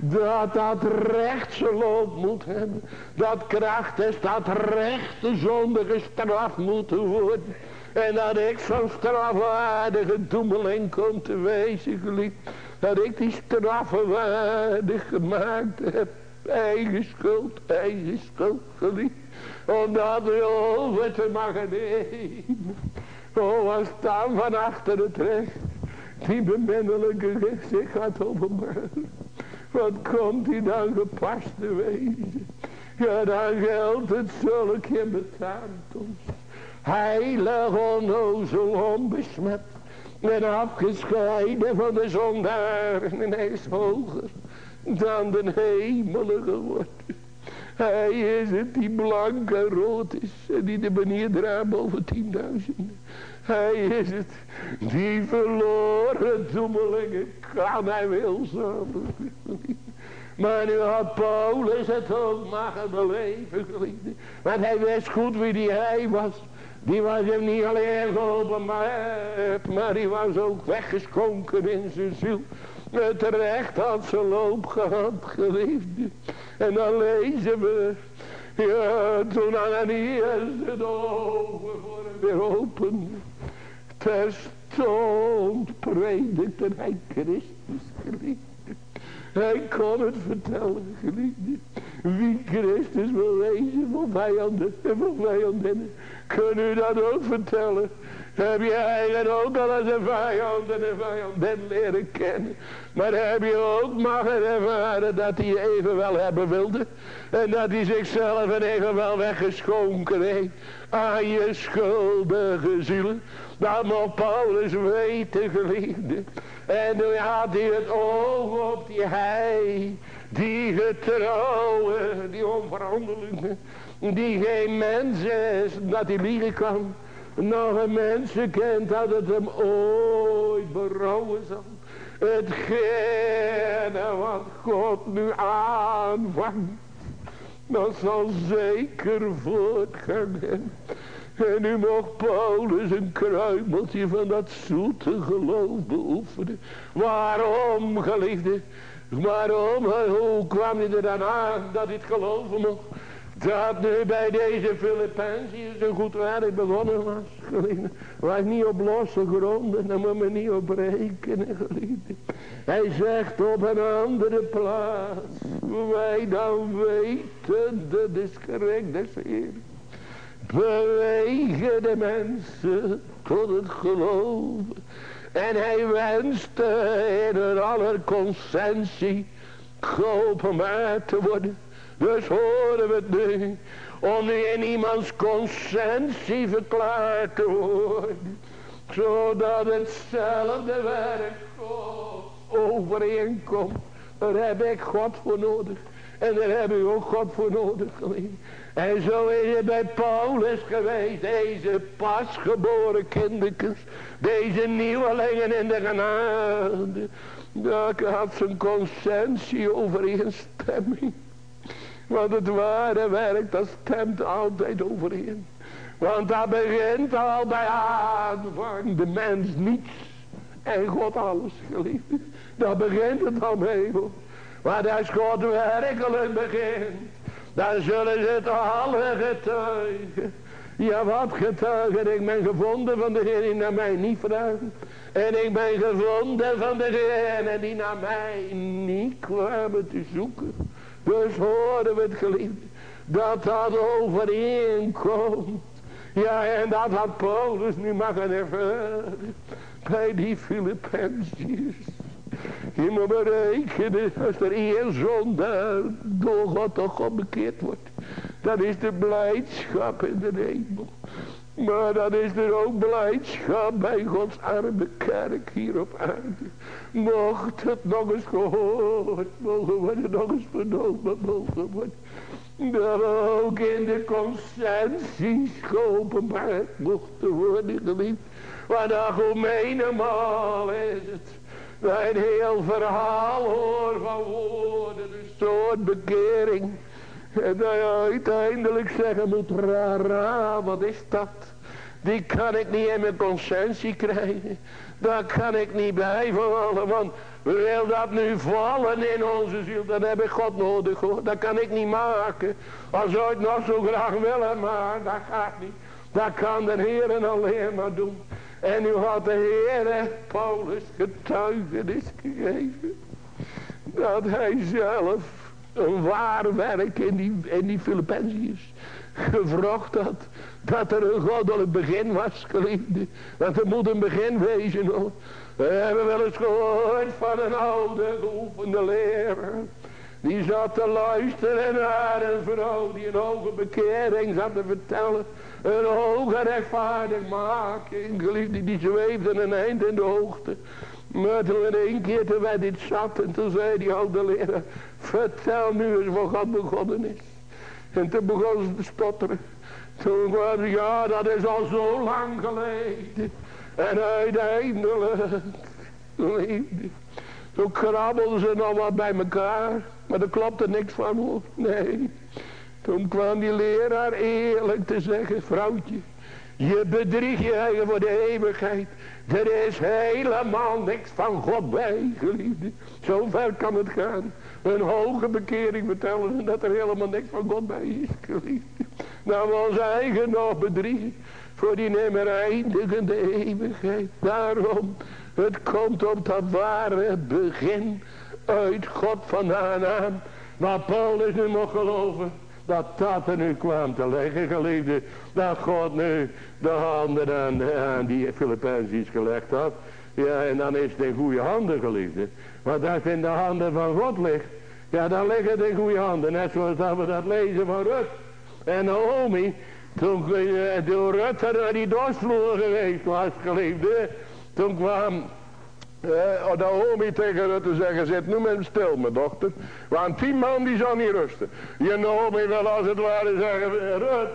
Dat dat recht zijn loop moet hebben. Dat kracht is dat recht de zonde gestraft moet worden. En dat ik zo'n strafwaardige doemeling kom te wezen geliefd. Dat ik die strafwaardig gemaakt heb. Eigen schuld, eigen schuld geliefd. Omdat we over te mogen nemen. Oh, was dan van achter het recht. Die beminnelijke zich gaat openbaren. Wat komt hij dan gepast te wezen? Ja, dan geldt het zulke betaamt ons. Heilig onnozel onbesmet. En afgescheiden van de zondaren. En hij is hoger dan de hemelen geworden. Hij is het die blank en rood is. En die de benier draagt boven tienduizenden. Hij is het die verloren doemelingen kan hij wil zo. Maar nu had Paulus het ook maken beleven geliefde. Want hij wist goed wie die hij was. Die was hem niet alleen geholpen, maar, maar die was ook weggeschonken in zijn ziel. Het recht had zijn loop gehad, geliefde. En dan lezen we, ja, toen Ananias het ogen voor hem weer opende. Terstond predikte hij Christus, geliefde. Hij kon het vertellen, geliefde. Wie Christus wil wezen voor vijanden en voor vijanden. Kun u dat ook vertellen? Heb je eigen ook al als een vijand en een vijand leren kennen. Maar heb je ook mogen ervaren dat hij evenwel hebben wilde. En dat hij zichzelf en evenwel weggeschonken heeft aan je schuldige zielen. Dat moet Paulus weten geliefde. En nu had hij het oog op die hij. Die getrouwe, die onveranderlijke. Die geen mens is, dat hij liegen kan. Nog een mensen kent dat het hem ooit berouwen zal. Hetgene wat God nu aanvangt. Dat zal zeker voortgang hebben. En nu mocht Paulus een kruimeltje van dat zoete geloof beoefenen. Waarom, geliefde? Waarom? Hoe kwam hij er dan aan dat het geloven mocht? Dat nu bij deze Filipijnsjes een goed werk begonnen was, geliefde. Was niet op losse gronden, daar moet men niet op rekenen, geliefde. Hij zegt op een andere plaats, wij dan weten, dat is correct des Heer. Bewegen de mensen tot het geloven. En hij wenste in een aller consensie geopenbaard te worden. Dus horen we het nu. Om nu in iemands consensie verklaard te worden. Zodat hetzelfde werk overeenkomt. Daar heb ik God voor nodig. En daar heb ik ook God voor nodig. En zo is het bij Paulus geweest. Deze pasgeboren kindertjes. Deze nieuwelingen in de genade. Dat had zijn consensie overeenstemming. Want het ware werk, dat stemt altijd overeen. Want dat begint al bij aanvang. De mens niets. En God alles, geliefd. Daar begint het al mee. Maar als God werkelijk begint. Dan zullen ze het alle getuigen. Ja, wat getuigen. Ik ben gevonden van de Heer die naar mij niet vraagt. En ik ben gevonden van de Heer die naar mij niet kwamen te zoeken. Dus horen we het geliefde. Dat dat overeenkomt. Ja, en dat had Paulus nu mag ervaren. Bij die Filippensiërs. Je moet berekenen, als er één zondaar door God toch op bekeerd wordt. Dan is de blijdschap in de hemel. Maar dan is er ook blijdschap bij Gods arme kerk hier op aarde. Mocht het nog eens gehoord mogen worden, nog eens vernomen mogen worden. Dat ook in de consensies geopenbaard mochten worden geliefd. Want hoe menigmaal is het. Een heel verhaal hoor van woorden, een soort bekering. En dat je uiteindelijk zeggen moet, rara, wat is dat? Die kan ik niet in mijn consensie krijgen. Daar kan ik niet bij vallen, want wil dat nu vallen in onze ziel, dan heb ik God nodig hoor. Dat kan ik niet maken. Al zou ik nog zo graag willen, maar dat gaat niet. Dat kan de Heer alleen maar doen. En nu had de Heer Paulus getuigenis gegeven. Dat hij zelf een waar werk in die, in die Filippenziërs gevraagd had. Dat er een goddelijk begin was, geliefde. Dat er moet een begin wezen hoor. We hebben wel eens gehoord van een oude geoefende leraar. Die zat te luisteren naar een vrouw die een hoge bekering zat te vertellen. Een hoge rechtvaardigmaking, geliefde, die zweefde een eind in de hoogte. Maar toen in één keer toen wij dit zat en toen zei die oude leraar, vertel nu eens wat God begonnen is. En toen begon ze te stotteren. Toen kwam ja dat is al zo lang geleden. En uiteindelijk, liefde, toen krabbelden ze nog wat bij elkaar. Maar er klopte niks van hoor. Nee. Toen kwam die leraar eerlijk te zeggen, vrouwtje. Je bedriegt je eigen voor de eeuwigheid. Er is helemaal niks van God bij, geliefde. Zo ver kan het gaan. Een hoge bekering vertellen dat er helemaal niks van God bij is, geliefde. Nou, we ons eigen nog bedriegen voor die nimmer eindigende eeuwigheid. Daarom, het komt op dat ware begin uit God vandaan aan. Maar Paulus nu mag geloven dat dat er nu kwam te liggen, geliefde. Dat God nu de handen aan, aan die Filipijnsjes gelegd had. Ja, en dan is het in goede handen, geliefde. Want als in de handen van God ligt, ja, dan ligt het in goede handen. Net zoals dat we dat lezen van Rut en Naomi. Toen, uh, toen Rut naar die dorsvloer geweest was, geliefde. Toen kwam uh, Naomi tegen Rut te zeggen, zit nu met stil, mijn dochter. Want die man die zal niet rusten. Je Naomi wil als het ware zeggen, Rut,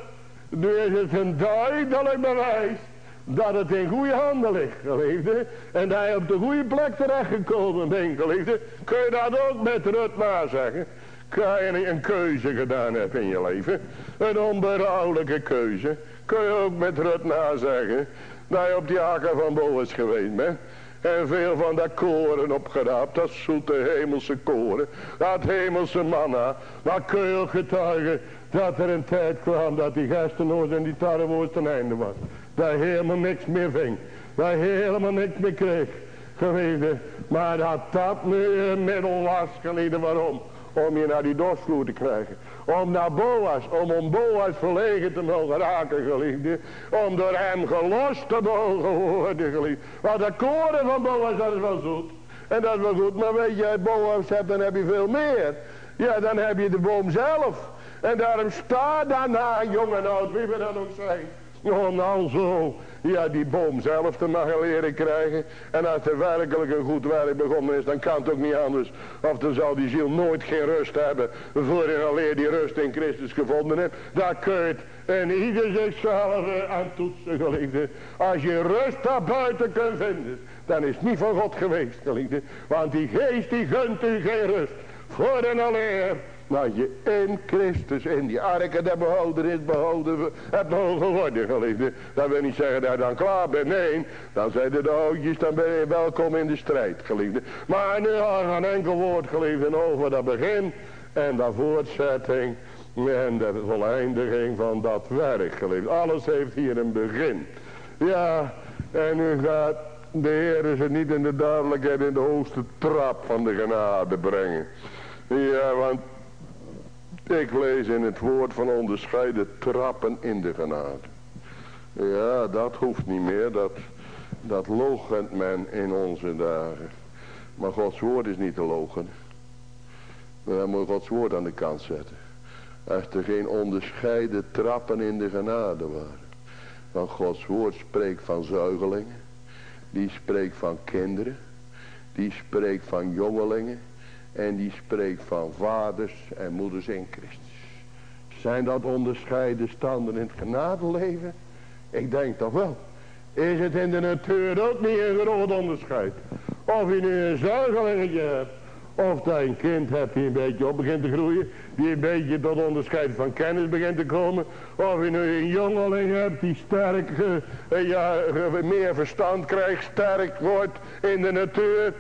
nu is het een duidelijk bewijs dat het in goede handen ligt, geliefde. En dat hij op de goede plek terechtgekomen bent, geliefde. Kun je dat ook met Rut maar zeggen? Je een keuze gedaan hebt in je leven. Een onberouwelijke keuze. Kun je ook met Rut nazeggen. Dat je op die akker van Boas geweest bent. En veel van dat koren opgeraapt. Dat zoete hemelse koren. Dat hemelse manna. Dan kun je ook getuigen dat er een tijd kwam dat die gastenoos en die tarrewoord ten einde was. Dat helemaal niks meer ving. Dat helemaal niks meer kreeg. Geweten. Maar dat dat nu een middel was. Gelieden waarom? Om je naar die dorsvloer te krijgen. Om naar Boas. Om om Boas verlegen te mogen raken geliefde. Om door hem gelost te mogen worden geliefde. Want de koren van Boas dat is wel zoet. En dat is wel goed. Maar weet je, Boas hebt dan heb je veel meer. Ja dan heb je de boom zelf. En daarom staat daarna, jong en oud, wie we dan ook zijn. Om nou zo, ja, die boom zelf te mogen leren krijgen. En als er werkelijk een goed werk begonnen is, dan kan het ook niet anders. Of dan zal die ziel nooit geen rust hebben, voor je alleen die rust in Christus gevonden hebt. Daar kun je het en ieder zichzelf aan toetsen, geliefde. Als je rust daar buiten kunt vinden, dan is het niet van God geweest, geliefde. Want die geest die gunt u geen rust. Voor en alleen dat je in Christus in die arken der behouden is behouden hebt mogen worden geliefde. Dat wil niet zeggen dat je dan klaar bent. Nee, dan zijn de oudjes, dan ben je welkom in de strijd geliefde. Maar nu al een enkel woord geliefde over dat begin en dat voortzetting en de voleindiging van dat werk geliefde. Alles heeft hier een begin. Ja, en nu gaat de Heer ze niet in de duidelijkheid in de hoogste trap van de genade brengen. Ja, want Ik lees in het woord van onderscheiden trappen in de genade. Ja, dat hoeft niet meer. Dat, dat logent men in onze dagen. Maar Gods woord is niet te logen. We moeten Gods woord aan de kant zetten. Als er geen onderscheiden trappen in de genade waren. Want Gods woord spreekt van zuigelingen. Die spreekt van kinderen. Die spreekt van jongelingen. En die spreekt van vaders en moeders in Christus. Zijn dat onderscheiden standen in het genadeleven? Ik denk toch wel. Is het in de natuur ook niet een groot onderscheid? Of je nu een zuigelingetje hebt. Of dat een kind hebt die een beetje op begint te groeien. Die een beetje tot onderscheid van kennis begint te komen. Of je nu een jongeling hebt die sterk, uh, ja, meer verstand krijgt. Sterk wordt in de natuur.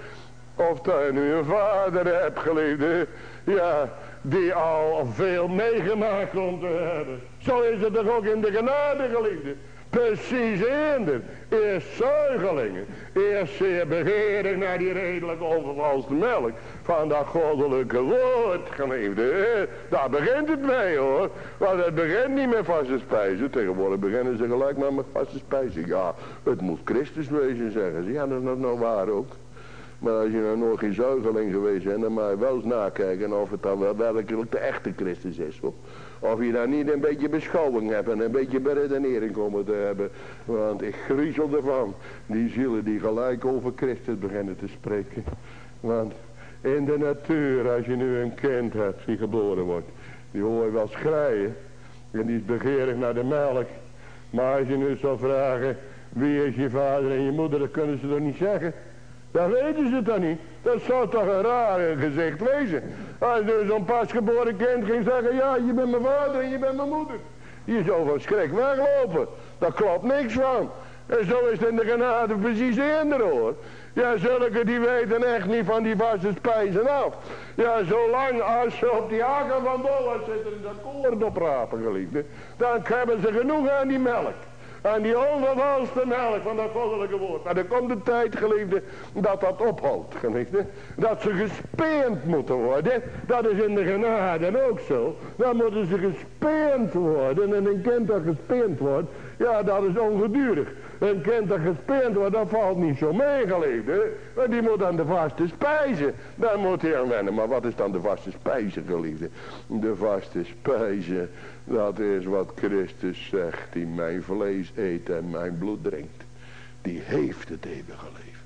Of je nu een vader hebt geliefde. Ja, die al veel meegemaakt komt te hebben. Zo is het toch ook in de genade geliefde. Precies eender. Eerst zuigelingen. Eerst zeer begeerig naar die redelijk onvervalste melk. Van dat goddelijke woord, geliefde. Daar begint het mee hoor. Want het begint niet met vaste spijzen. Tegenwoordig beginnen ze gelijk maar met vaste spijzen. Ja, het moet Christus wezen zeggen ze. Ja, dat is nou waar ook. Maar als je nou nog geen zuigeling geweest bent, dan moet je wel eens nakijken of het dan wel werkelijk de echte Christus is. Of je daar niet een beetje beschouwing hebt en een beetje beredenering komen te hebben. Want ik griezel ervan. Die zielen die gelijk over Christus beginnen te spreken. Want in de natuur, als je nu een kind hebt die geboren wordt. Die hoor je wel schreien. En die is begeerig naar de melk. Maar als je nu zou vragen, wie is je vader en je moeder, dan kunnen ze toch niet zeggen. Dan weten ze dan niet. Dat zou toch een raar gezicht wezen. Als er zo'n pasgeboren kind ging zeggen, ja, je bent mijn vader en je bent mijn moeder. Je zou van schrik weglopen. Daar klopt niks van. En zo is het in de genade precies eender hoor. Ja, zulke die weten echt niet van die vaste spijzen af. Ja, zolang als ze op die akker van Bolla zitten en dat koren oprapen, geliefde, dan hebben ze genoeg aan die melk. En die onvervalste melk van dat goddelijke woord. Maar er komt de tijd, geliefde, dat dat ophoudt, geliefde. Dat ze gespeend moeten worden. Dat is in de genade ook zo. Dan moeten ze gespeend worden. En een kind dat gespeend wordt, ja, dat is ongedurig. Een kind dat gespeend wordt, dat valt niet zo mee, geliefde. Maar die moet aan de vaste spijzen. Daar moet hij aan wennen. Maar wat is dan de vaste spijzen, geliefde? De vaste spijzen, dat is wat Christus zegt. Die mijn vlees eet en mijn bloed drinkt. Die heeft het eeuwige leven.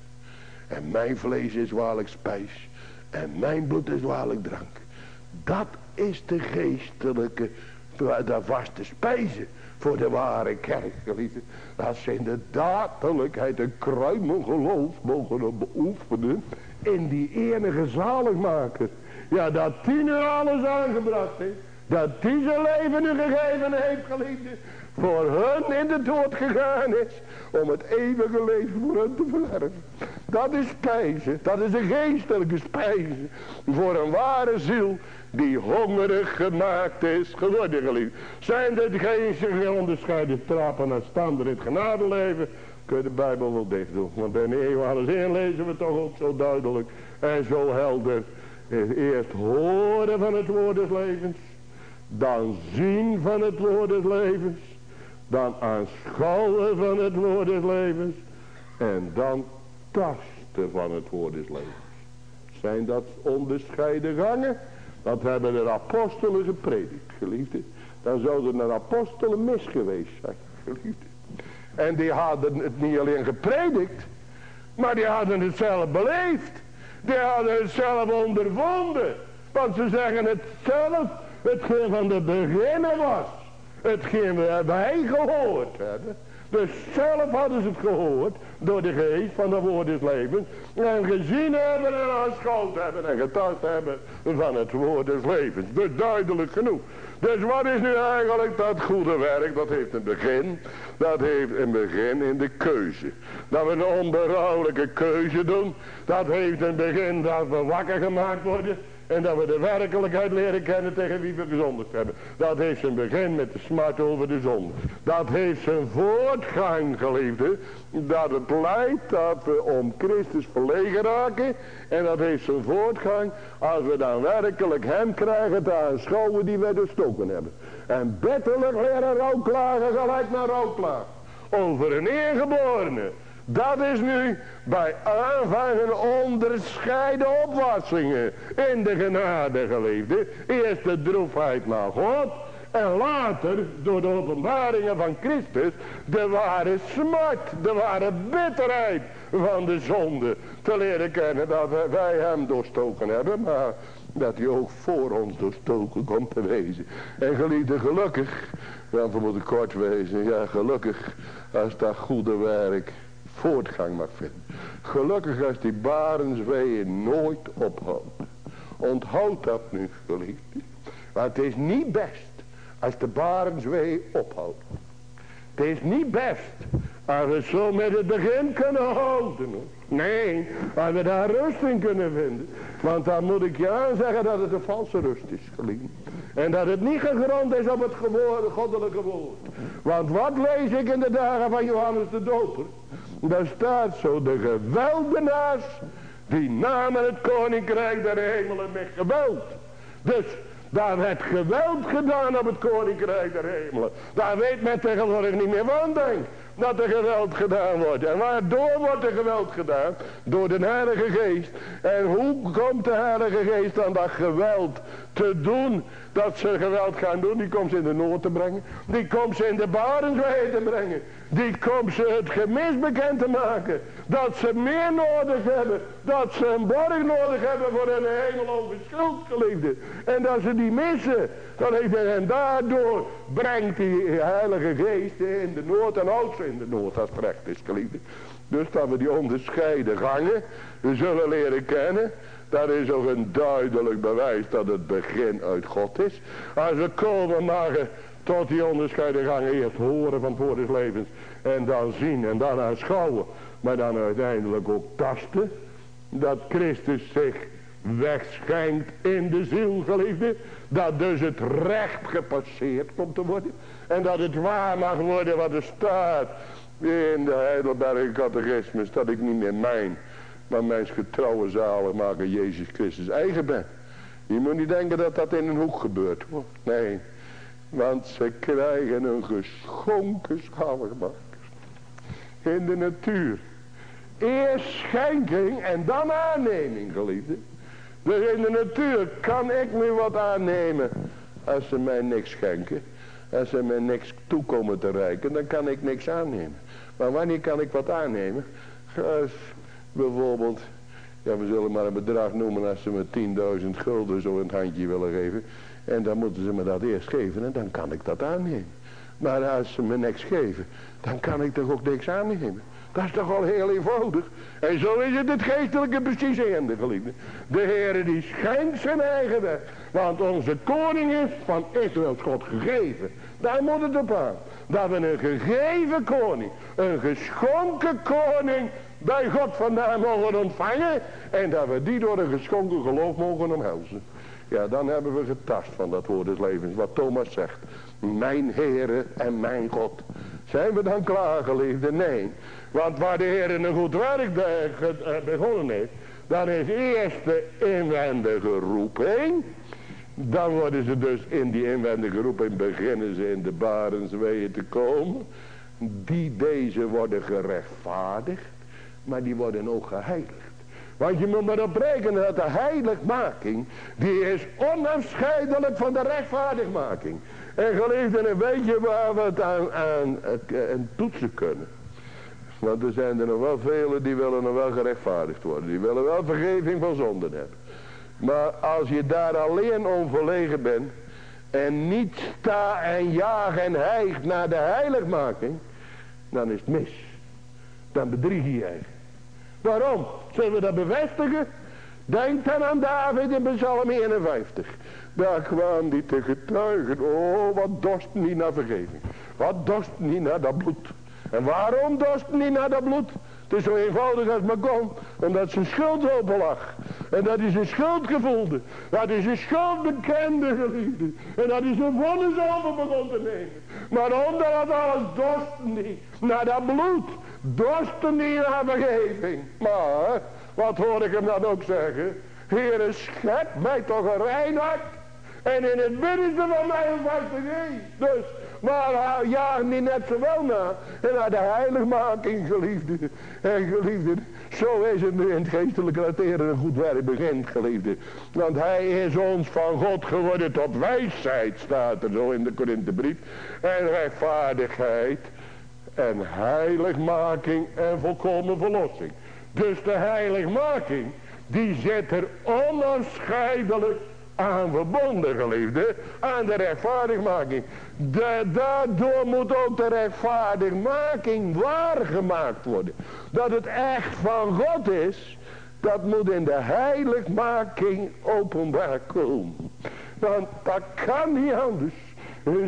En mijn vlees is waarlijk spijs. En mijn bloed is waarlijk drank. Dat is de geestelijke, de vaste spijzen voor de ware kerk, geliefde. Dat ze in de dadelijkheid een kruimel geloof mogen beoefenen in die enige zaligmaker. Ja, dat die nu alles aangebracht heeft. Dat die zijn leven nu gegeven heeft, geliefde. Voor hun in de dood gegaan is. Om het eeuwige leven voor hun te verwerven. Dat is spijzen. Dat is een geestelijke spijze. Voor een ware ziel die hongerig gemaakt is geworden geliefd. Zijn dit geen onderscheiden trappen naar stander in het genadeleven? Kun je de Bijbel wel dicht doen. Want in Johannes 1 lezen we toch ook zo duidelijk en zo helder. Eerst horen van het woord des levens. Dan zien van het woord des levens. Dan aanschouwen van het woord des levens. En dan tasten van het woord des levens. Zijn dat onderscheiden gangen? Dat hebben de apostelen gepredikt, geliefde. Dan zouden de apostelen mis geweest zijn, geliefde. En die hadden het niet alleen gepredikt, maar die hadden het zelf beleefd. Die hadden het zelf ondervonden. Want ze zeggen het zelf, hetgeen van de beginnen was. Hetgeen wij gehoord hebben. Dus zelf hadden ze het gehoord door de geest van de woord des levens. En gezien hebben en aanschouwd hebben en getast hebben van het woord des levens. Dus duidelijk genoeg. Dus wat is nu eigenlijk dat goede werk? Dat heeft een begin. Dat heeft een begin in de keuze. Dat we een onberouwelijke keuze doen. Dat heeft een begin dat we wakker gemaakt worden En dat we de werkelijkheid leren kennen tegen wie we gezondigd hebben. Dat heeft zijn begin met de smart over de zonde. Dat heeft zijn voortgang, geliefde. Dat het leidt dat we om Christus verlegen raken. En dat heeft zijn voortgang als we dan werkelijk hem krijgen te aanschouwen die wij doorstoken hebben. En betterlijk leren rouwklagen gelijk naar rouwklaag. Over een eergeborene. Dat is nu bij aanvangen onderscheiden opwassingen in de genade geliefde. Eerst de droefheid naar God. En later, door de openbaringen van Christus, de ware smart, de ware bitterheid van de zonde te leren kennen. Dat wij hem doorstoken hebben, maar dat hij ook voor ons doorstoken komt te wezen. En geliefde, gelukkig, want we moeten kort wezen, ja gelukkig als dat goede werk voortgang mag vinden. Gelukkig als die barensweeën nooit ophoudt. Onthoud dat nu, geliefde. Maar het is niet best als de barenswee ophoudt. Het is niet best als we zo met het begin kunnen houden. Nee, als we daar rust in kunnen vinden. Want dan moet ik je aanzeggen dat het een valse rust is, geliefde. En dat het niet gegrond is op het goddelijke woord. Want wat lees ik in de dagen van Johannes de Doper? Daar staat zo de geweldenaars. Die namen het koninkrijk der hemelen met geweld. Dus daar werd geweld gedaan op het koninkrijk der hemelen. Daar weet men tegenwoordig niet meer van denk. Dat er geweld gedaan wordt. En waardoor wordt er geweld gedaan? Door de Heilige Geest. En hoe komt de Heilige Geest dan dat geweld te doen? Dat ze geweld gaan doen. Die komt ze in de nood te brengen. Die komt ze in de barenswee te brengen. Die komt ze het gemis bekend te maken. Dat ze meer nodig hebben. Dat ze een borg nodig hebben voor hun hemel onverschuld geliefde. En dat ze die missen. Dan heeft en daardoor brengt die heilige geest in de nood en houdt ze in de nood. Als het is geliefde. Dus dat we die onderscheiden gangen. Zullen leren kennen. Dat is ook een duidelijk bewijs dat het begin uit God is. Als we komen maar tot die onderscheiden gangen eerst horen van voor des levens. En dan zien en dan aanschouwen. Maar dan uiteindelijk ook tasten. Dat Christus zich wegschijnt in de ziel geliefde. Dat dus het recht gepasseerd komt te worden. En dat het waar mag worden wat er staat in de Heidelberg catechismus. Dat ik niet meer mijn, maar mijn getrouwe maken Jezus Christus eigen ben. Je moet niet denken dat dat in een hoek gebeurt hoor. Nee. Want ze krijgen een geschonken zaligmakers. In de natuur. Eerst schenking en dan aanneming, geliefde. Dus in de natuur kan ik nu wat aannemen. Als ze mij niks schenken. Als ze mij niks toekomen te reiken. Dan kan ik niks aannemen. Maar wanneer kan ik wat aannemen? Bijvoorbeeld. Ja, we zullen maar een bedrag noemen als ze me 10.000 gulden zo het handje willen geven. En dan moeten ze me dat eerst geven en dan kan ik dat aannemen. Maar als ze me niks geven, dan kan ik toch ook niks aannemen. Dat is toch al heel eenvoudig. En zo is het het geestelijke precies in de geliefde. De Heer die schenkt zijn eigen weg. Want onze koning is van Israëls God gegeven. Daar moet het op aan. Dat we een gegeven koning, een geschonken koning bij God vandaan mogen ontvangen. En dat we die door een geschonken geloof mogen omhelzen. Ja, dan hebben we getast van dat woord des levens. Wat Thomas zegt. Mijn Heere en mijn God. Zijn we dan klaar, geliefde? Nee. Want waar de Heer een goed werk eh, begonnen heeft. Dan is eerst de inwendige roeping. Dan worden ze dus in die inwendige roeping beginnen ze in de barensweeën te komen. Die deze worden gerechtvaardigd. Maar die worden ook geheiligd. Want je moet maar op rekenen dat de heiligmaking, die is onafscheidelijk van de rechtvaardigmaking. En geliefden, een beetje waar we het aan, aan, aan toetsen kunnen. Want er zijn er nog wel velen die willen nog wel gerechtvaardigd worden. Die willen wel vergeving van zonden hebben. Maar als je daar alleen om verlegen bent. En niet sta en jaag en hijgt naar de heiligmaking. Dan is het mis. Dan bedrieg je je Waarom? Zullen we dat bevestigen? Denk dan aan David in Psalm 51. Daar kwam die te getuigen. Oh, wat dorst niet naar vergeving. Wat dorst niet naar dat bloed. En waarom dorst niet naar dat bloed? Het is zo eenvoudig als maar kon. Omdat zijn schuld open lag. En dat hij zijn schuld gevoelde. Dat hij zijn schuld bekende geliefde. En dat hij zijn vonnis over begon te nemen. Maar onder dat alles dorsten die naar dat bloed. Dorsten die naar vergeving. Maar, wat hoor ik hem dan ook zeggen? Heere, schep mij toch een rein En in het binnenste van mij een vaste geest. Dus maar ja, niet net zo wel na. En naar de heiligmaking, geliefde. En geliefde, zo is het nu in het geestelijke lateren een goed werk begint, geliefde. Want hij is ons van God geworden tot wijsheid, staat er zo in de Korinthebrief. En rechtvaardigheid en heiligmaking en volkomen verlossing. Dus de heiligmaking, die zit er onafscheidelijk aan verbonden, geliefde, aan de rechtvaardigmaking. daardoor moet ook de rechtvaardigmaking waargemaakt worden. Dat het echt van God is, dat moet in de heiligmaking openbaar komen. Want dat kan niet anders.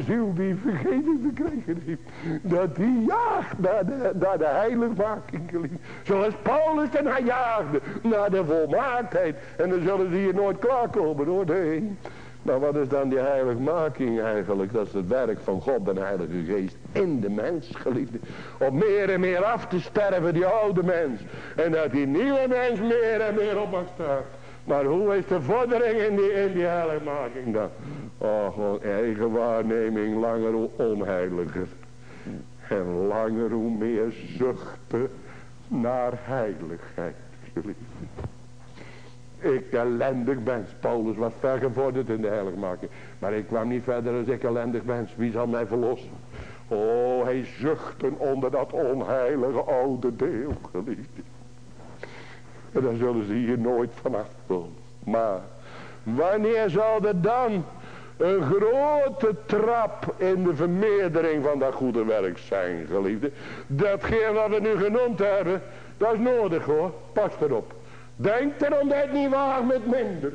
Ziel die vergeving gekregen heeft. Dat die jaagt naar de, naar de heiligmaking. Zoals Paulus en hij jaagde naar de volmaaktheid. En dan zullen ze hier nooit klaarkomen hoor. Nee. Maar wat is dan die heiligmaking eigenlijk? Dat is het werk van God de Heilige Geest in de mens, geliefde. Om meer en meer af te sterven, die oude mens. En dat die nieuwe mens meer en meer op mag staan. Maar hoe is de vordering in die, in die heiligmaking dan? Oh, gewoon eigen waarneming, langer hoe onheiliger. En langer hoe meer zuchten naar heiligheid. Ik ellendig ben. Paulus was vergevorderd in de heiligmaking. Maar ik kwam niet verder als ik ellendig ben. Wie zal mij verlossen? Oh, hij zuchten onder dat onheilige oude deel, geliefde. En daar zullen ze hier nooit vanaf komen. Maar, wanneer zal er dan een grote trap in de vermeerdering van dat goede werk zijn, geliefde. Datgene wat we nu genoemd hebben, dat is nodig hoor. Pas erop. Denk erom dat het niet waar met minder.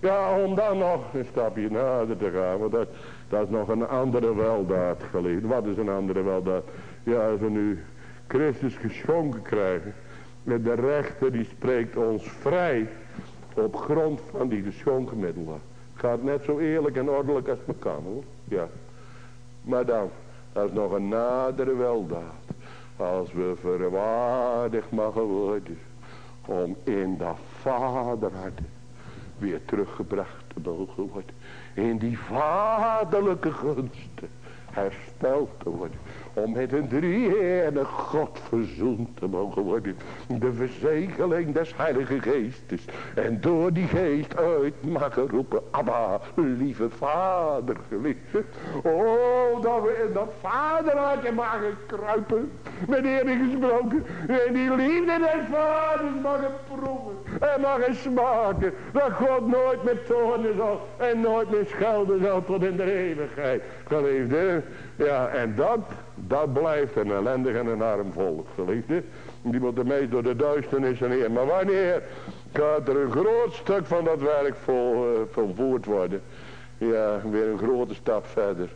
Ja, om dan nog een stapje nader te gaan. Want dat, dat is nog een andere weldaad, geliefde. Wat is een andere weldaad? Ja, als we nu Christus geschonken krijgen. Met de rechter die spreekt ons vrij. Op grond van die geschonken middelen. Gaat net zo eerlijk en ordelijk als me kan hoor. Ja. Maar dan, dat is nog een nadere weldaad. Als we verwaardigd mogen worden. Om in dat vaderhart weer teruggebracht te mogen worden. In die vaderlijke gunsten hersteld te worden om met een drie God verzoend te mogen worden. De verzegeling des heilige geestes. En door die geest uit mag roepen, Abba, lieve vader, geliefde. Oh, dat we in dat vaderhartje mogen kruipen. Met eer gesproken. En die liefde des vaders mogen proeven. En mogen smaken. Dat God nooit meer toornen zal. En nooit meer schelden zal tot in de eeuwigheid. Geliefde. Ja, en dat dat blijft een ellendig en een arm volk, geliefde. Die de meest door de duisternis en. Maar wanneer gaat er een groot stuk van dat werk vol, uh, volvoerd worden. Ja, weer een grote stap verder.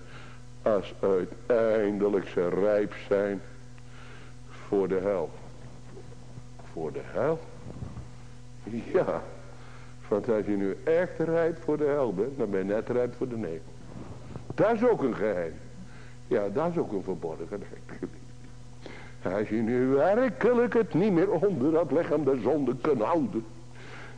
Als uiteindelijk ze rijp zijn voor de hel. Voor de hel? Ja, want als je nu echt rijp voor de hel bent, dan ben je net rijp voor de nevel. Dat is ook een geheim. Ja, dat is ook een verborgenheid. Als je nu werkelijk het niet meer onder dat lichaam de zonde kunt houden.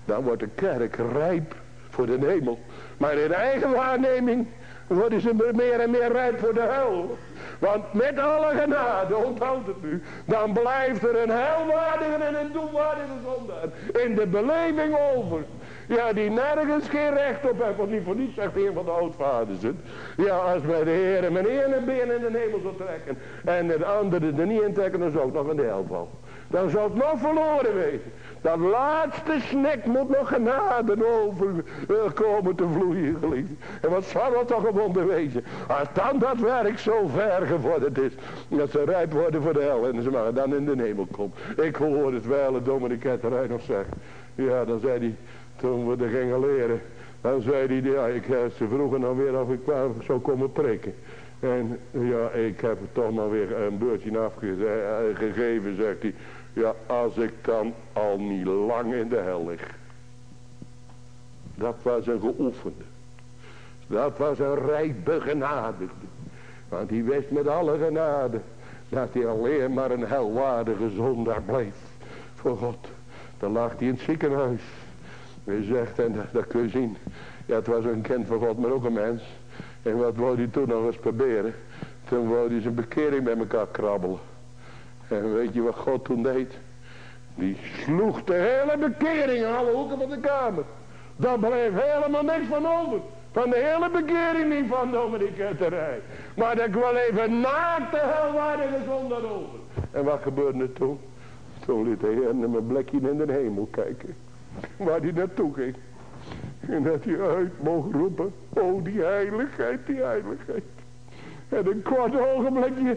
Dan wordt de kerk rijp voor de hemel. Maar in eigen waarneming worden ze meer en meer rijp voor de hel. Want met alle genade, onthoud het nu. Dan blijft er een helwaardige en een doelwaardige zondaar. In de beleving over. Ja, die nergens geen recht op heeft. Want niet voor niets zegt een van de oudvaders het. Ja, als wij de Heer mijn ene been in de hemel zou trekken. En de andere er niet in trekken, dan zou het nog in de hel vallen. Dan zou het nog verloren wezen. Dat laatste snik moet nog genade over uh, komen te vloeien, geliefd. En wat zal dat toch een wonder wezen. Als dan dat werk zo ver gevorderd is. Dat ze rijp worden voor de hel. En ze mogen dan in de hemel komen. Ik hoor het wel, Dominic Ketterij nog zeggen. Ja, dan zei hij, toen we er gingen leren. Dan zei hij, ja, ik, ze vroegen dan weer of ik zou komen prikken. En ja, ik heb toch maar weer een beurtje afgegeven, zegt hij. Ja, als ik dan al niet lang in de hel lig. Dat was een geoefende. Dat was een rijk begenadigde. Want die wist met alle genade dat hij alleen maar een helwaardige zondaar bleef. Voor God. Dan lag hij in het ziekenhuis. Zegt, en dat, kun je zien. Ja, het was een kind van God, maar ook een mens. En wat wou hij toen nog eens proberen? Toen wou hij zijn bekering bij elkaar krabbelen. En weet je wat God toen deed? Die sloeg de hele bekering aan alle hoeken van de kamer. Daar bleef helemaal niks van over. Van de hele bekering niet van de ketterij. Maar dat kwam even naakte helwaardige zonde over. En wat gebeurde er toen? Toen liet de Heer naar mijn blikje in de hemel kijken. Waar hij naartoe ging. En dat hij uit mocht roepen. Oh die heiligheid, die heiligheid. En een kort ogenblikje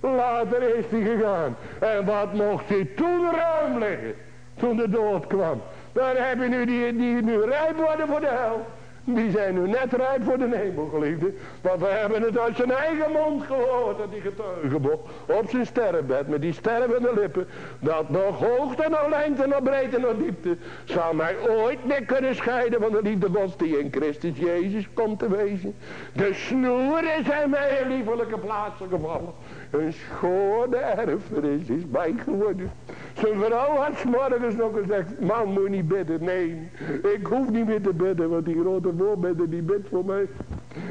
later is hij gegaan. En wat mocht hij toen ruim liggen. Toen de dood kwam. Daar heb je nu die, die nu rijp worden voor de hel. Die zijn nu net rijp voor de hemel, geliefde. Want we hebben het uit zijn eigen mond gehoord, dat die getuige op zijn sterrenbed, met die stervende lippen, dat nog hoogte, nog lengte, nog breedte, nog diepte, zal mij ooit meer kunnen scheiden van de liefde Gods die in Christus Jezus komt te wezen. De snoer is hem mij in liefelijke plaatsen gevallen. Een schone erfenis is mij geworden. Zijn vrouw had s'morgens nog gezegd, man moet niet bidden. Nee, ik hoef niet meer te bidden, want die grote voorbidden die bidt voor mij.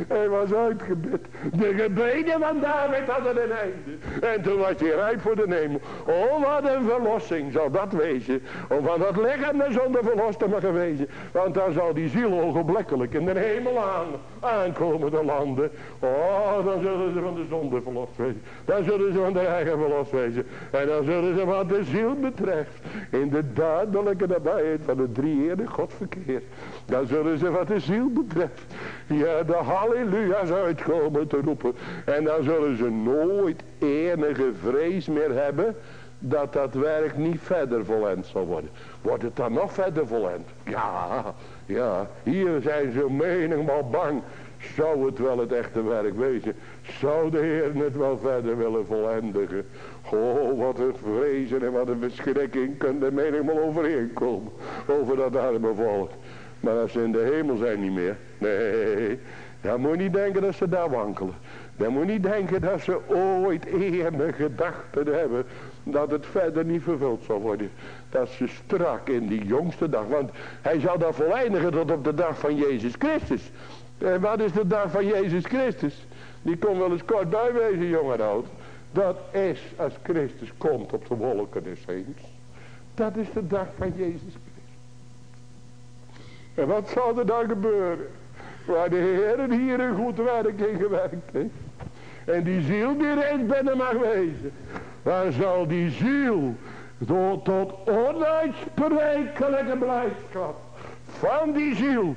Hij was uitgebid. De gebeden van David hadden een einde. En toen was hij rijp voor de hemel. Oh, wat een verlossing zal dat wezen. Om van dat lichaam de zonde verlost te mogen wezen. Want dan zal die ziel ogenblikkelijk in de hemel aan, aankomen te landen. Oh, dan zullen ze van de zonde verlost wezen. Dan zullen ze van de eigen verlost wezen. En dan zullen ze wat de ziel betreft. In de dadelijke nabijheid van de drie God verkeerd. Dan zullen ze wat de ziel betreft. Ja, de halleluja's uitkomen te roepen. En dan zullen ze nooit enige vrees meer hebben dat dat werk niet verder volend zal worden. Wordt het dan nog verder volend? Ja, ja, hier zijn ze menigmaal bang. Zou het wel het echte werk wezen? Zou de Heer het wel verder willen volendigen? Oh, wat een vrezen en wat een verschrikking kunnen er menigmaal overheen komen. Over dat arme volk. Maar als ze in de hemel zijn niet meer. Nee, dan moet je niet denken dat ze daar wankelen. Dan moet je niet denken dat ze ooit eerder gedachten hebben dat het verder niet vervuld zal worden. Dat ze strak in die jongste dag, want hij zal daar voleindigen tot op de dag van Jezus Christus. En wat is de dag van Jezus Christus? Die kon wel eens kort bijwezen, jong en oud. Dat is als Christus komt op de wolken des hemels. Dat is de dag van Jezus Christus. En wat zal er dan gebeuren? Waar de Heer hier een goed werk in gewerkt heeft. En die ziel die reeds binnen mag wezen. Dan zal die ziel door tot onuitsprekelijke blijdschap van die ziel.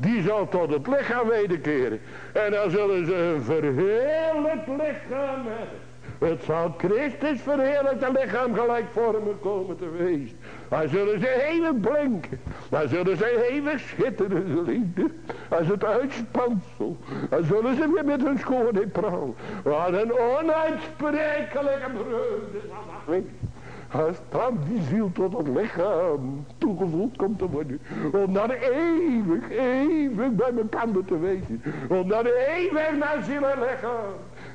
Die zal tot het lichaam wederkeren. En dan zullen ze een verheerlijk lichaam hebben. Het zal Christus verheerlijkte lichaam gelijkvormig komen te wezen. Dan zullen ze eeuwig blinken. Dan zullen ze eeuwig schitteren, liefde. Als het uitspansel. Dan zullen ze weer met hun schoonheid pralen. Wat een onuitsprekelijke vreugde zal dat als dan die ziel tot het lichaam toegevoegd komt te worden. Om dan eeuwig, eeuwig bij elkaar te wezen. Om dan eeuwig naar ziel en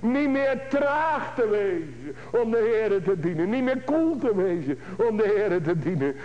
niet meer traag te wezen om de Heer te dienen. Niet meer koel te wezen om de Heer te dienen.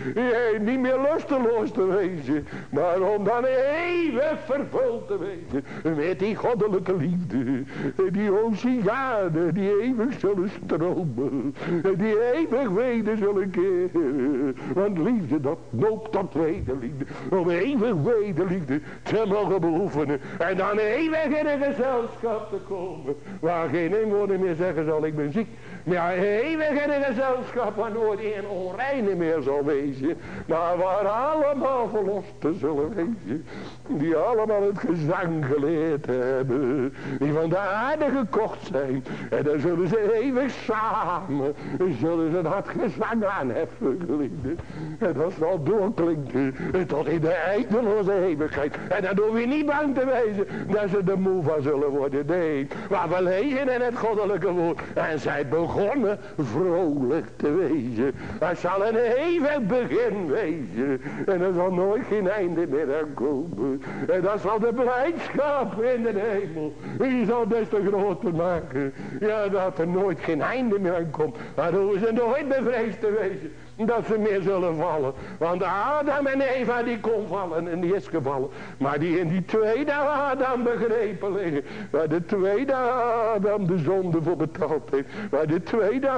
niet meer lusteloos te wezen. Maar om dan eeuwig vervuld te wezen met die goddelijke liefde. Die oceanen die eeuwig zullen stromen. Die eeuwig weder zullen keren. Want liefde dat noopt tot wederliefde. Om eeuwig wederliefde te mogen beoefenen. En dan eeuwig in een gezelschap te komen. Waar geen inwoner meer zeggen zal ik ben ziek. Maar eeuwig in een gezelschap waar nooit een onreine meer zal wezen. Maar waar allemaal verlosten zullen wezen. Die allemaal het gezang geleerd hebben. Die van de aarde gekocht zijn. En dan zullen ze eeuwig samen. Zullen ze dat gezang aanheffen. Geliefde. En dat zal doorklinken. Tot in de eindeloze eeuwigheid. En dan doen we niet bang te wezen. Dat ze er moe van zullen worden. Nee. Maar we lezen in het goddelijke woord. En zij begonnen begonnen vrolijk te wezen. Het zal een eeuwig begin wezen. En er zal nooit geen einde meer aan komen. En dat zal de blijdschap in de hemel. Die zal des te groter maken. Ja, dat er nooit geen einde meer aan komt. Maar hoeven ze nooit bevreesd te wezen dat ze meer zullen vallen. Want Adam en Eva die kon vallen en die is gevallen. Maar die in die tweede Adam begrepen liggen. Waar de tweede Adam de zonde voor betaald heeft. Waar de tweede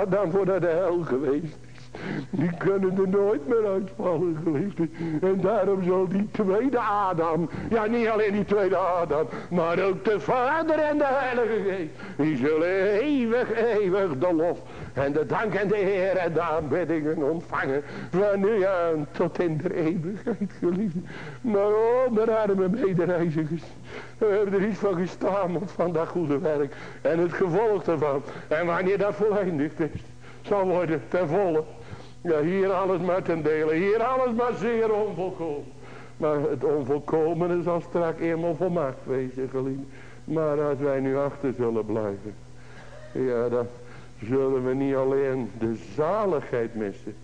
Adam voor naar de hel geweest die kunnen er nooit meer uitvallen, geliefde. En daarom zal die tweede Adam, ja niet alleen die tweede Adam, maar ook de Vader en de Heilige Geest, die zullen eeuwig, eeuwig de lof en de dank en de Heer en de aanbiddingen ontvangen. Van nu aan tot in de eeuwigheid, geliefde. Maar oh, mijn arme medereizigers. We hebben er iets van gestaan van dat goede werk. En het gevolg ervan. En wanneer dat voleindigd is, zal worden ten volle. Ja, hier alles maar ten dele. Hier alles maar zeer onvolkomen. Maar het onvolkomene zal straks eenmaal volmaakt wezen, geliefde. Maar als wij nu achter zullen blijven. Ja, dan zullen we niet alleen de zaligheid missen.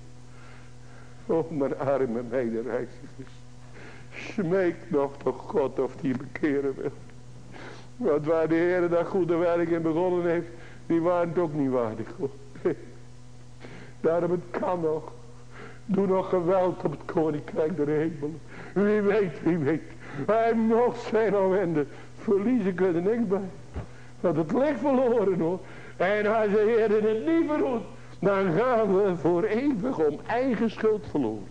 Oh, mijn arme medereizigers. Smeek nog toch God of die bekeren wil. Want waar de Heer dat goede werk in begonnen heeft, die waren het ook niet waardig. Daarom het kan nog. Doe nog geweld op het koninkrijk der hemelen. Wie weet, wie weet. Hij nog zijn ellende. Verliezen kunnen niks bij. Want het ligt verloren hoor. En als de Heer het niet verhoedt. Dan gaan we voor eeuwig om eigen schuld verloren.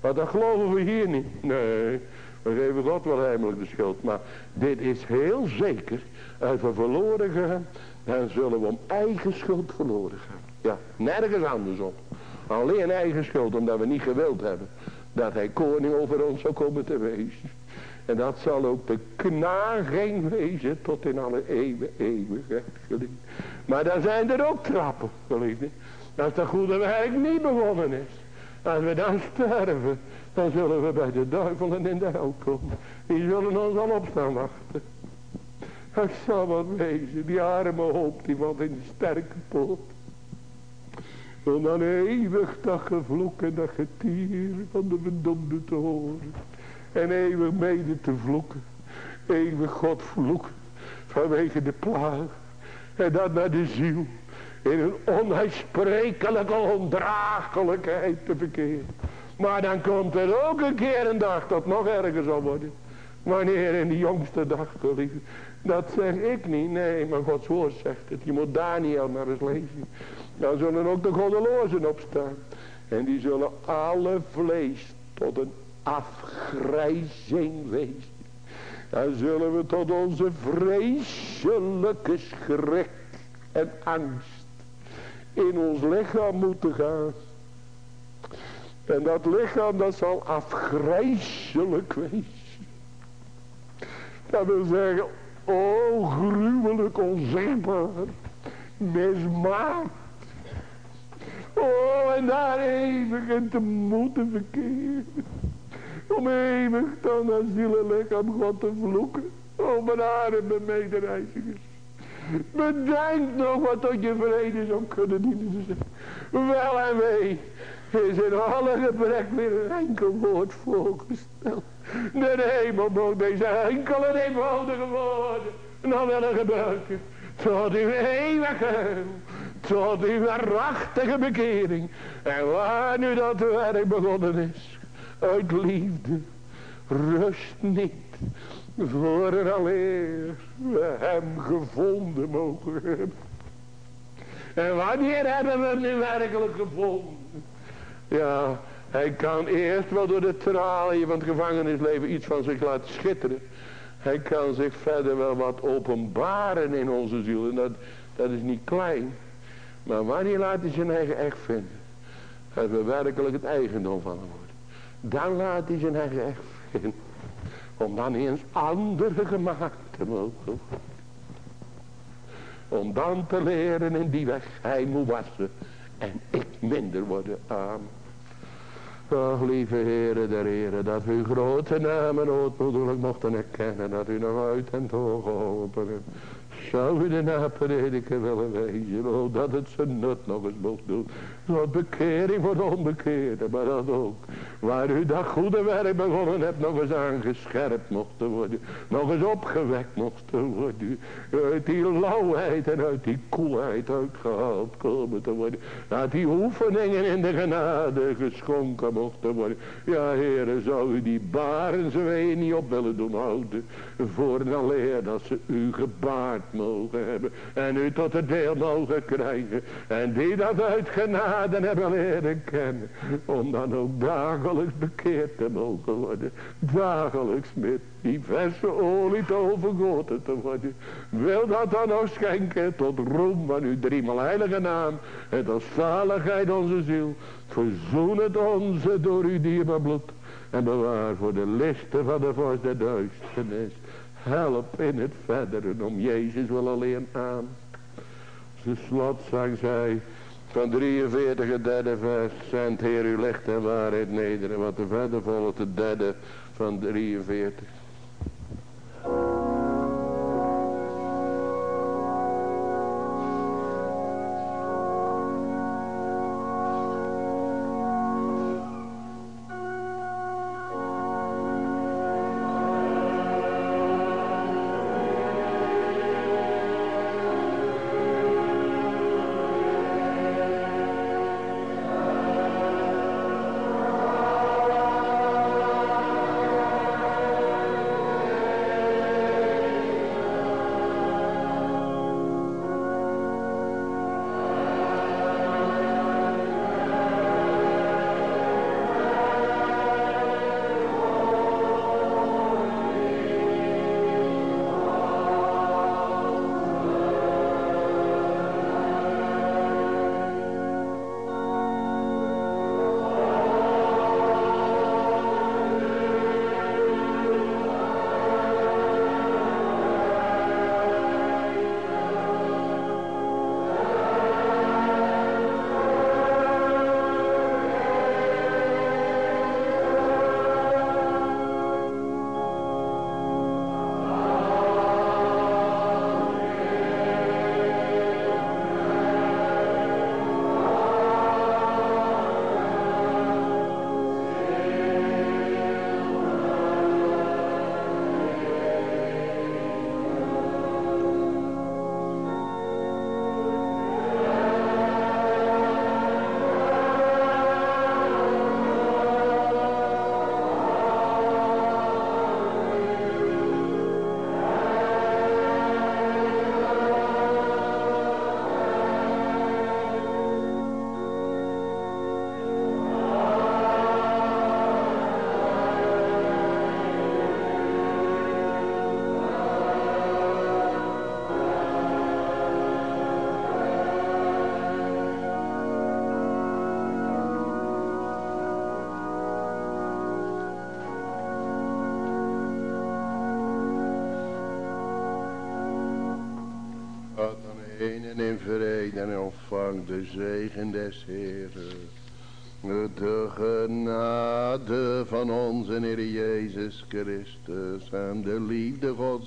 Want dat geloven we hier niet. Nee, we geven God wel heimelijk de schuld. Maar dit is heel zeker. Als we verloren gaan, dan zullen we om eigen schuld verloren gaan. Ja, nergens andersom. Alleen eigen schuld, omdat we niet gewild hebben. Dat hij koning over ons zou komen te wezen. En dat zal ook de knaging wezen tot in alle eeuwen, eeuwigheid, geliefd. Maar dan zijn er ook trappen, geliefd. Als dat goede werk niet begonnen is. Als we dan sterven, dan zullen we bij de duivelen in de hel komen. Die zullen ons al opstaan wachten. Het zal wat wezen, die arme hoop die valt in de sterke poort. Om dan eeuwig dat gevloek en dat getier van de verdomde te horen. En eeuwig mede te vloeken. Eeuwig God vloeken. Vanwege de plaag. En dan naar de ziel. In een onuitsprekelijke ondraaglijkheid te verkeren. Maar dan komt er ook een keer een dag dat nog erger zal worden. Wanneer in de jongste dag. Dat zeg ik niet, nee, maar Gods woord zegt het. Je moet Daniel maar eens lezen. Dan zullen ook de goddelozen opstaan. En die zullen alle vlees tot een afgrijzing wezen. Dan zullen we tot onze vreselijke schrik en angst in ons lichaam moeten gaan. En dat lichaam dat zal afgrijzelijk wezen. Dat wil zeggen, oh gruwelijk onzichtbaar, mismaakt Oh, en daar in te moeten verkeren. Om eeuwig dan naar zielenlichaam God te vloeken. Oh, mijn arme medereizigers. Bedenk nog wat tot je vrede zou kunnen dienen. Wel en wee is in alle gebrek weer een enkel woord voorgesteld. De hemel moet deze enkele eenvoudige woorden nog willen gebruiken. Tot uw eeuwige tot die waarachtige bekering. En waar nu dat werk begonnen is, uit liefde, rust niet, voor en alleen we hem gevonden mogen hebben. En wanneer hebben we hem nu werkelijk gevonden? Ja, hij kan eerst wel door de traliën van het gevangenisleven iets van zich laten schitteren. Hij kan zich verder wel wat openbaren in onze ziel. En dat, dat is niet klein. Maar wanneer laat hij zijn eigen echt vinden? Dat we werkelijk het eigendom van hem. Dan laat hij zijn eigen vinden. Om dan eens anderen gemaakt te mogen Om dan te leren in die weg hij moet wassen. En ik minder worden. Amen. Ach, lieve heren der heren, dat u grote namen ootmoedelijk mochten erkennen, dat u nog uit en doorgeholpen hebt. Zou u de naprediker willen wezen. Oh, dat het zijn nut nog eens mocht doen. Zo'n bekering voor de onbekeerde. Maar dat ook. Waar u dat goede werk begonnen hebt nog eens aangescherpt mocht worden. Nog eens opgewekt mocht worden. Uit die lauwheid en uit die koelheid uitgehaald komen te worden. Dat die oefeningen in de genade geschonken mochten worden. Ja, heren, zou u die zwee niet op willen doen houden. Voor leer dat ze u gebaard mogen hebben. En u tot het deel mogen krijgen. En die dat uit genade hebben leren kennen. Om dan ook dagelijks bekeerd te mogen worden. Dagelijks met die verse olie te overgoten te worden. Wil dat dan nog schenken tot roem van uw driemaal heilige naam. En tot zaligheid onze ziel. Verzoen het onze door uw dierbaar bloed. En bewaar voor de listen van de vorst der duisternis. Help in het verdere om Jezus wel alleen aan. De slotzang zei van 43 het derde vers. Zend Heer uw licht en waarheid nederen. Wat er verder volgt het derde van 43.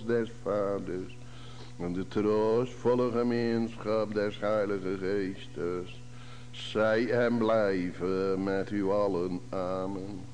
des vaders. En de troostvolle gemeenschap des heilige geestes. Zij en blijven met u allen. Amen.